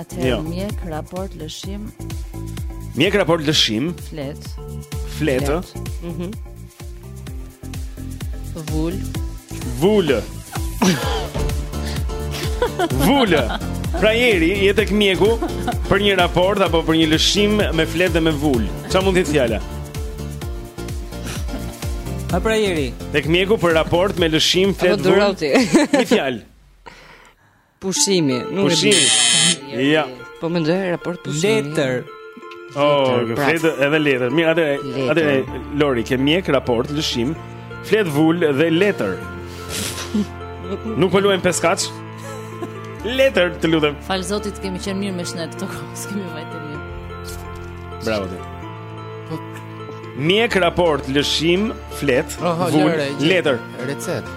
Atëherë jo. mjek raport lëshim. Mjek raport lëshim. Flet. Fletë. Mhm. Vulë. Vulë. Vulë. Pra Jeri, je tek mjeku Për një raport apo për një lëshim Me fletë dhe me vulë Ça mund të jetë fjala? A pra Jeri Tek mjeku për raport me lëshim Fletë vulë Një fjalë Pushimi, nuk e di. Pushimi. Ja. Po mendoj raport pushimi. Letër. Oh, pra. fletë edhe letër. Mirë, atëherë Lori ke mjek raport lëshim, fletë vulë dhe letër. Nuk po luajm peskaç. Letër, të lutem. Falë Zotit, kemi qenë mirë me shnet këto kohë, kemi vajtë mirë. Bravo ti. Po. Mjek raport lëshim, fletë, vulë, letër. Recetë.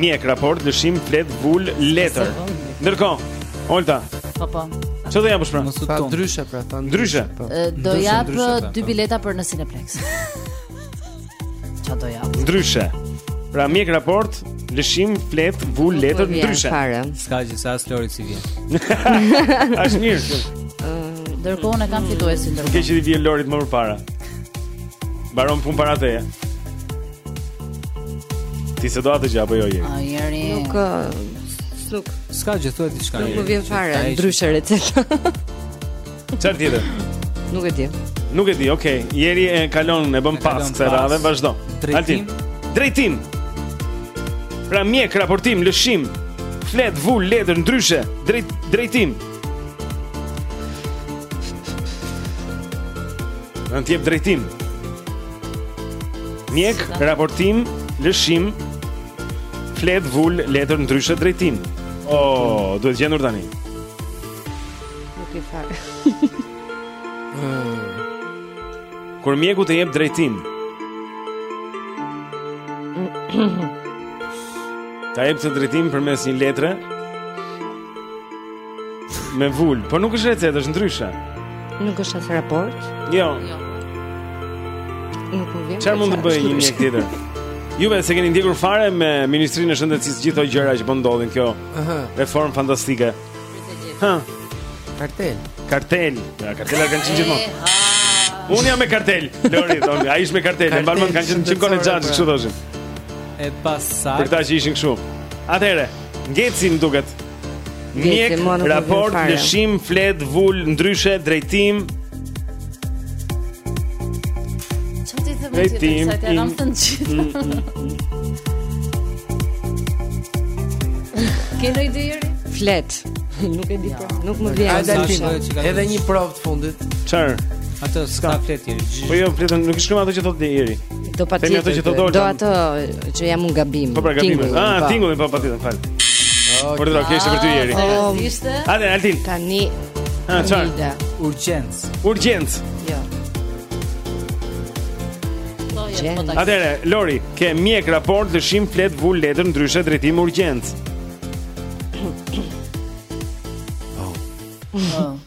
Mjek, raport, lëshim, fletë, vulë, letër. Ndërkohë, Olta. Po po. Ça do japësh pra? Mos u tum. Ndryshe pra, ta ndryshe. Po. Do jap pra. dy bileta për në Cineplex. Ça do jap? Ndryshe. Pra mjek raport, lëshim, fletë, vulë, letër, ndryshe. S'ka gjë se as Lorit s'i vjen. Ah mirë. Ndërkohë ne kam fituesin ndërkohë. Ke që i vjen Lorit më parë. Mbaron punë para teje. Ti s'e do atë gjë apo jo Jeri? Ai Jeri. Nuk nuk s'ka gjë thuaj diçka. Nuk më vjen fare ndryshe receta. Çfarë tjetër? Nuk e di. Nuk e di, okay. Jeri e kalon, e bën pas këtë radhë, vazhdo. Drejtim. Drejtim. Pra mjek, raportim, lëshim, fletë, vulë, letër, ndryshe, drejt, drejtim. Në të jep drejtim. Mjek, raportim, lëshim, fletë, vulë, letër, ndryshe, drejtim. O, oh, duhet gjendur tani. Nuk e di fare. Kur mjeku të jep drejtim. Ta jep këtë drejtim përmes një letre. Me vulë, po nuk është recetë, është ndryshe. Nuk është as raport? Jo. Jo. Nuk më vjen. Çfarë mund të bëjë një mjek tjetër? Juve s'e keni ndjekur fare me Ministrinë e Shëndetësisë gjithë ato gjëra që po ndodhin kjo. Ëhë. Reformë fantastike. Hë. Kartelë. Kartelë. Ja, kartela kanë qenë gjithmonë. Unë jam me kartelë, Lori, thonë, ai është me kartelë, e mbanë kanë qenë çikon e xhaxhit, kështu thoshin. E pasaj. Për ta që ishin kështu. Atëherë, ngecim duket. Mjek, raport, lëshim, flet, vul, ndryshe, drejtim Drejtim mm, mm, mm. Sa të jam të gjithë. Flet Nuk e di po. Nuk më vjen Edhe një provë të fundit Çfarë? Atë s'ka flet Po jo, fletën, nuk i shkruajmë ato që thotë Ieri Do patjetër. Ato që të dolën. Do ato që jam un gabim. Po pra gabim. Ah, po. tingullin po patjetër, fal. Por do të kishte për ty ieri. Ah, Hajde, Altin. Tani. Ah, çfarë? Urgjencë. Urgjencë. Jo. Atere, Lori, ke mjek raport, lëshim, flet, vul, letër, ndryshe, drejtim, urgjencë. Oh.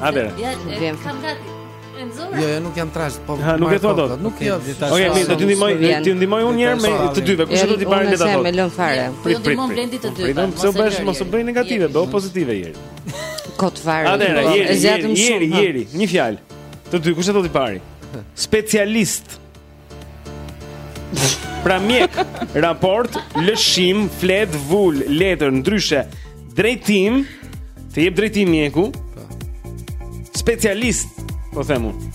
Atëre. Ja, vjen. Kam gati. Jo, jo, nuk jam trashë, po ha, nuk e thua dot. Nuk jam. Okej, mirë do të ndihmoj, t'i ndihmoj unë një herë me të dyve. Kush do të bëjë letra dot? Unë lëm fare. Po do ndihmojë Blendi të dyve. Pritëm, pse bësh mos u bëj negative, bëhu pozitive Ieri. Kot fare. Atëre, Ieri, Ieri, Ieri, një fjalë. Të dy, kush do të bëjë? Specialist. Pra mjek, raport, lëshim, flet, vul, letër, ndryshe, drejtim, të jep drejtim mjeku, specialist, po them unë.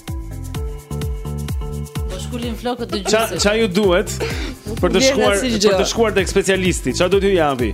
Po shkulin flokët të gjusë. Ça, ça ju duhet për të shkuar, për të shkuar tek specialisti? Ça duhet t'ju japi?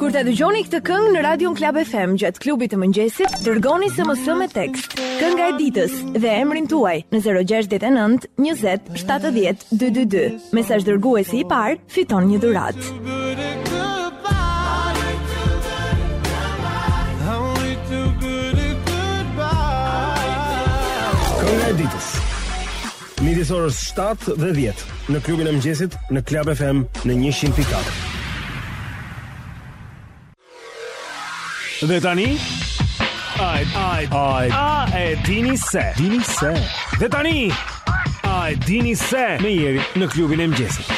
Kur ta dëgjoni këtë këngë në Radio Klab FM gjatë klubit të mëngjesit, dërgoni SMS me tekst Kënga e ditës dhe emrin tuaj në 069 20 70 222. Mesazhdërguesi i parë fiton një dhuratë. Kënga e ditës. Midis orës 7 dhe 10 në klubin e mëngjesit në Club FM në 100.4. Dhe tani Ai ai ai a e dini se dini se Dhe tani A e dini se me Ierin në klubin e mëngjesit.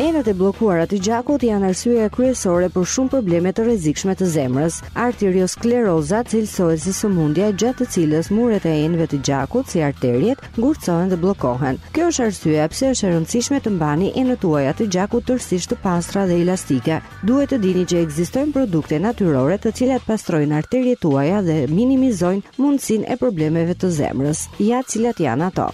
Enët e bllokuara të gjakut janë arsyeja kryesore për shumë probleme të rrezikshme të zemrës. Arterioskleroza cilësohet si sëmundja gjatë të cilës muret e enëve të gjakut, si arteriet, ngurtësohen dhe bllokohen. Kjo është arsyeja pse është e rëndësishme të mbani enët tuaja të gjakut tërësisht të pastra dhe elastike. Duhet të dini që ekzistojnë produkte natyrore të cilat pastrojnë arteriet tuaja dhe minimizojnë mundësinë e problemeve të zemrës. Ja cilat janë ato.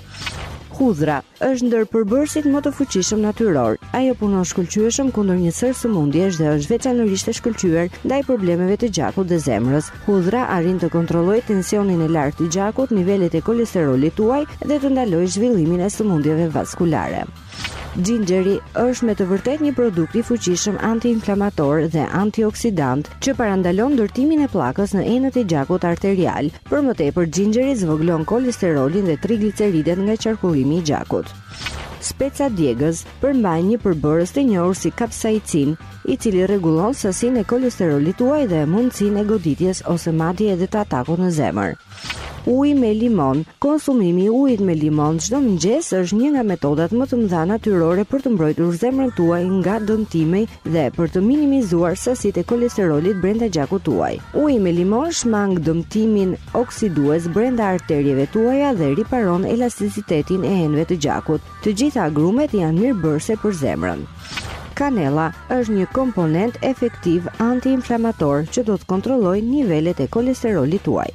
Hudhra Është ndër përbërësit më të fuqishëm natyrorë. Ajo punon shkëlqyeshëm kundër një sërë sëmundjesh dhe është veçanërisht e shkëlqyer ndaj problemeve të gjakut dhe zemrës. Hudhra arrin të kontrollojë tensionin e lartë të gjakut, nivelet e kolesterolit tuaj dhe të ndalojë zhvillimin e sëmundjeve vaskulare. Xhinxheri është me të vërtetë një produkt i fuqishëm antiinflamator dhe antioksidant që parandalon ndërtimin e pllakës në enët e gjakut arterial. Për më tepër, xhinxheri zvogëlon kolesterolin dhe trigliceridet nga qarkullimi i gjakut. Speca djegës përmbajnë një përbërës të njohur si kapsaicin, i cili rregullon sasinë e kolesterolit tuaj dhe mundësinë e goditjes ose madje edhe të atakut në zemër. Uji me limon, konsumimi i ujit me limon çdo mëngjes është një nga metodat më të mëdha natyrore për të mbrojtur zemrën tuaj nga dëmtimi dhe për të minimizuar sasitë e kolesterolit brenda gjakut tuaj. Uji me limon shmang dëmtimin oksidues brenda arterieve tuaja dhe riparon elasticitetin e enëve të gjakut. Të gjitha agrumet janë mirëbërëse për zemrën. Kanella është një komponent efektiv antiinflamator që do të kontrollojë nivelet e kolesterolit tuaj.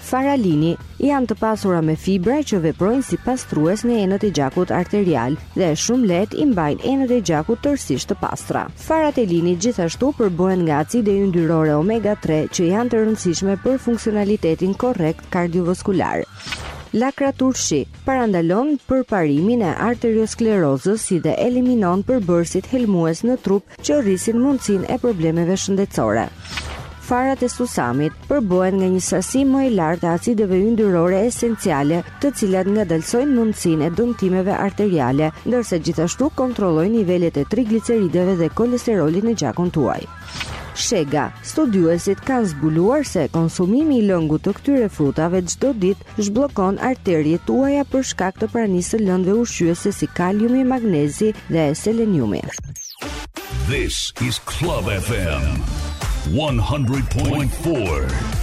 Fara lini, janë të pasura me fibra që veprojnë si pastrues në enët e gjakut arterial dhe shumë lehtë i mbajnë enët e gjakut tërësisht të pastra. Farat e linit gjithashtu përbohen nga acide yndyrore omega 3 që janë të rëndësishme për funksionalitetin korrekt kardiovaskular. Lakra turshi parandalon përparimin e arteriosklerozës si dhe eliminon përbërësit helmues në trup që rrisin mundësinë e problemeve shëndetësore. Farat e susamit përbohen nga një sasi më e lartë e acideve yndyrore esenciale, të cilat ngadalësojnë mundësinë e dëmtimeve arteriale, ndërsa gjithashtu kontrollojnë nivelet e triglicerideve dhe kolesterolit në gjakun tuaj. Shega, studiuesit kanë zbuluar se konsumimi i lëngut të këtyre frutave çdo ditë zhbllokon arteriet tuaja për shkak të pranisë së lëndëve ushqyese si kaliumi, magnezi dhe seleniumi. This is Club FM 100.4.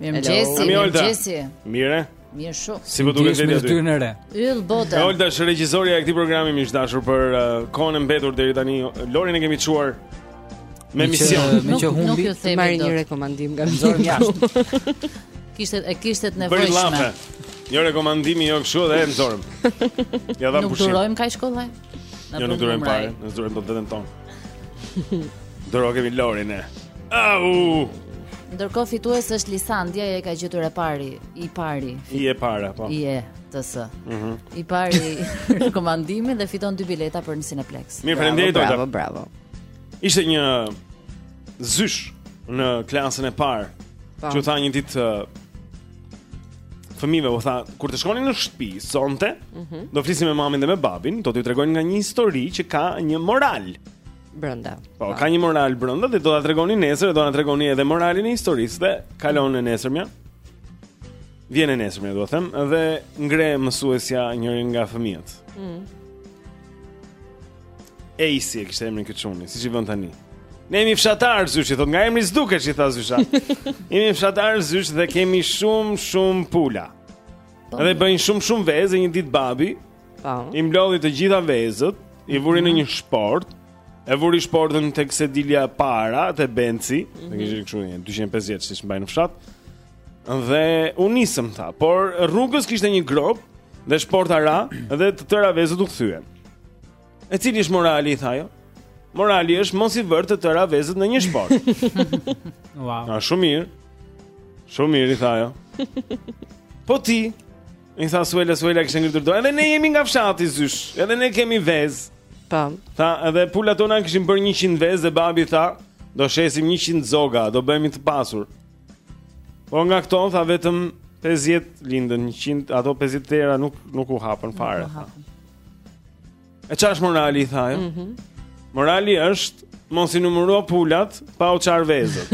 Mirëmëngjesi, mirëmëngjesi. Mirë. Mirë shumë. Si po duhet të jetë në re. Yll bota. Olta është regjisorja e këtij programi miq të dashur për uh, kohën e mbetur deri tani. Lorin e kemi çuar me mision, meqë humbi të marrë një rekomandim nga Zor jashtë. Kishte e kishte të nevojshme. Një rekomandim jo kështu dhe e nxorëm. Ja dha pushim. Nuk durojmë kaq shkollë. Jo nuk durojmë fare, nuk durojmë po vetëm tonë. Dërgo kemi Lorin e. Au! Ndërkohë fitues është Lisandra, e ka gjetur e para, i pari. E para, po. I e TS. Mhm. Mm I pari rekomandim dhe fiton dy bileta për në Cineplexx. Mirë, faleminderit Olta. Bravo, bravo. Ishte një zyshë në klasën e parë. Po. Që tha një ditë fëmijëve u tha, kur të shkoni në shtëpi sonte, mm -hmm. do flisni me mamin dhe me babin, do t'ju tregojnë nga një histori që ka një moral brenda. Po, po. ka një moral brenda dhe do ta tregoni nesër dhe do na tregoni edhe moralin e historisë dhe kalon e nesërmja. Vjen e nesërmja, dua të them, dhe ngre mësuesja njërin nga fëmijët. Mhm. Ejsi e kishte emrin ky çuni, siç i vënë tani. Ne jemi fshatarë zysh, i thot nga emri s'dukesh i tha zysha. jemi fshatarë zysh dhe kemi shumë, shumë pula. Po. Dhe bëjnë shumë, shumë vezë, një ditë babi, pa. Po. i mblodhi të gjitha vezët, i mhm. vuri në një shportë, e vuri shportën tek sedilja para, te Benzi, mm -hmm. ne kishim kështu një, 250 siç mbajnë në fshat, Dhe u nisëm tha, por rrugës kishte një gropë dhe shporta ra dhe të tëra vezët u thyen. E cili është morali tha ajo? Morali është mos i vër të tëra vezët në një shportë. wow. Na shumë mirë. Shumë mirë tha ajo. Po ti, i tha Suela, Suela kishte ngritur dorë. Edhe ne jemi nga fshati zysh. Edhe ne kemi vezë. Po. Tha, edhe pulat tona kishin bërë 100 vezë dhe babi tha, do shesim 100 zoga, do bëhemi të pasur. Po nga këto tha vetëm 50 lindën 100 ato 50 të tjera nuk nuk u hapën fare. Nuk u hapën. E ç'është morali i tha ajo? Mhm. Mm morali është mos i numëro pulat pa u çarë vezët.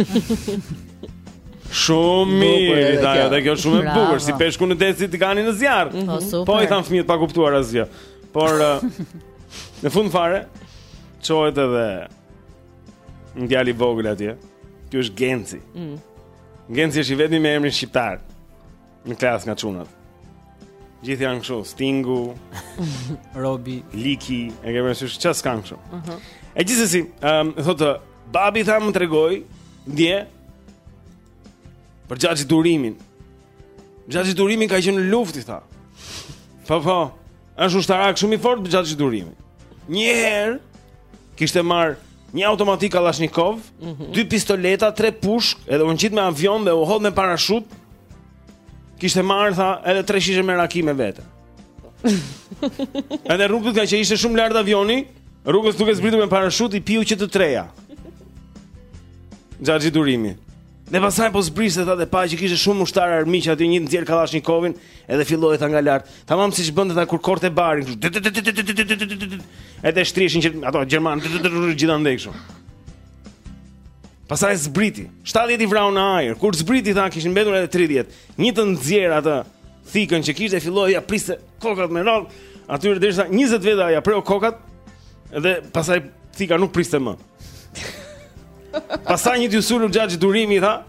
Shumë mirë, tha, ja, dhe kjo është shumë e bukur, si peshku në det e tigani në zjarr. Mm -hmm. Po, i thanë fëmijët pa kuptuar asgjë. Por, në fund fare, çohet edhe Një djalë i vogël atje. Ky është Genci. Mm. Genci është i vetmi me emër shqiptar në klasë nga çunat. Gjithë janë kështu, Stingu, Robi, Liki, e ke parasysh çfarë s'kanë kështu. Ëh. Uh -huh. E gjithsesi, ëm um, thotë babi tha më tregoi dje për xhaxhi Durimin. Xhaxhi Durimi ka qenë në luftë, tha. Po po. është ushtarak shumë i fortë xhaxhi Durimi. Një herë kishte marrë një automatik Kalashnikov, mm -hmm. dy pistoleta, tre pushkë, edhe u ngjit me avion dhe u hodh me parashut. Kishte marrë tha edhe tre shishe me raki me vete. edhe rrugës ngaqë ishte shumë lart avioni, rrugës duke zbritur me parashut i piu që të treja. Xhaxhi Durimi. Dhe pasaj po zbriste tha dhe pa që kishte shumë ushtarë armiq aty një nxjerr Kalashnikovin edhe filloi tha nga lart. Tamam siç bënte tha kur korte barin kështu. Edhe shtriheshin që ata gjerman gjithandej kështu. Pasaj zbriti. 70 i vrau në ajër. Kur zbriti tha kishin mbetur edhe 30. Një të nxjerr atë thikën që kishte filloi ia priste kokat me radhë. Aty derisa 20 veta ia preu kokat dhe pasaj thika nuk priste më. Pastaj ju sul xhaxhi Durimi tha,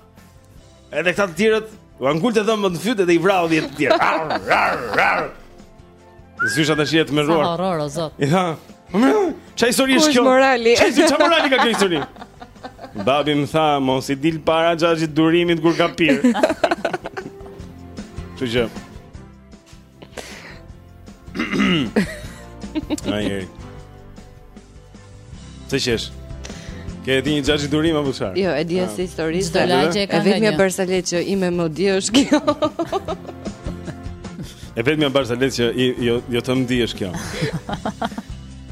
edhe këta të tjerët Ua nguli dhëmbët në fyt dhe i vrau dhjetë të tjerë Arr, arr, arr Zysha e sheh e tmerruar Sa horror, o zot I tha, më më, ça historie është kjo? Kush morali? Ça historie, ça morali ka kjo histori? Babi më tha, mos i dil para xhaxhit Durimit kur ka pirë Që që Ai ai. Të qesh. Ke ti një xhaxhi Durim apo çfarë? Jo, e di si ah. histori. Çdo lagje ka një. E vetmja barsaletë që ime më di është kjo. E vetmja barsaletë që jo jot ëmë di është kjo.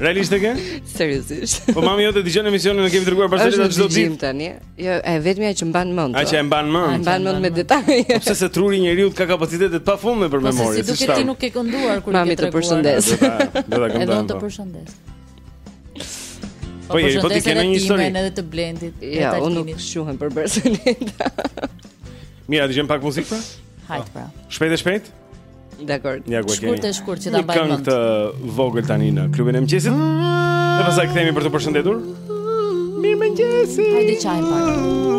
Realisht e ke? Seriozisht. Po mami jote dëgjon emisionin e kemi treguar barsaletë çdo ditë. Është tani. Jo, e vetmja që mban mend. Ajo që e mban mend. E mban mend me detaje. Po pse se truri i njeriut ka kapacitete të pafundme për po memorie, si çfarë? Ti nuk e kënduar kur Mami të përshëndes. Do ta këndoj. Do të përshëndes. Po, po Jeri, po ti ke një histori. Edhe të Blendit. Ja, unë nuk shquhem për barsaleta. Mirë, dëgjojmë pak muzikë pra? Hajt pra. Shpejt e shpejt. Dakord. Ja ku e kemi. Shkurt e shkurt që ta mbaj mend. Këngë të vogël tani në klubin e mëngjesit. Dhe pastaj kthehemi për t'u përshëndetur. Mirë mëngjesi. Hajde çaj pak.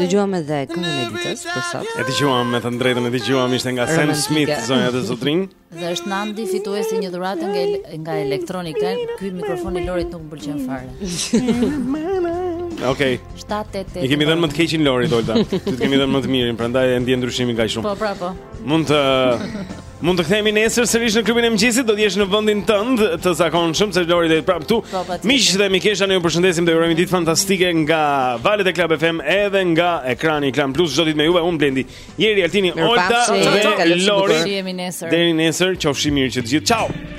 Dëgjuam edhe këngën e ditës për sot. E dëgjuam me të drejtën, e dëgjuam ishte nga Sam Smith, zonja e zotërinj. Dhe është Nandi fituesi i një dhurate nga nga Electronic Line. Ky mikrofon i Lorit nuk më pëlqen fare. Okej. 788. I kemi dhënë më të keqin Lorit Olta. Ty të kemi dhënë më të mirin, prandaj e ndjen ndryshimin kaq shumë. Po, pra po. Mund të Mund të kthehemi nesër sërish në klubin e mëngjesit, do të jesh në vendin tënd të zakonshëm, se Lori do jetë prapë këtu. Po, po, Miq dhe mikesha, ne ju përshëndesim dhe ju urojmë ditë fantastike nga valët e Club FM edhe nga ekrani i Klan Plus. Çdo ditë me juve, unë Blendi, Jeri, Altini, Olta dhe Lori. Deri nesër, qofshi mirë që të gjithë. Ciao.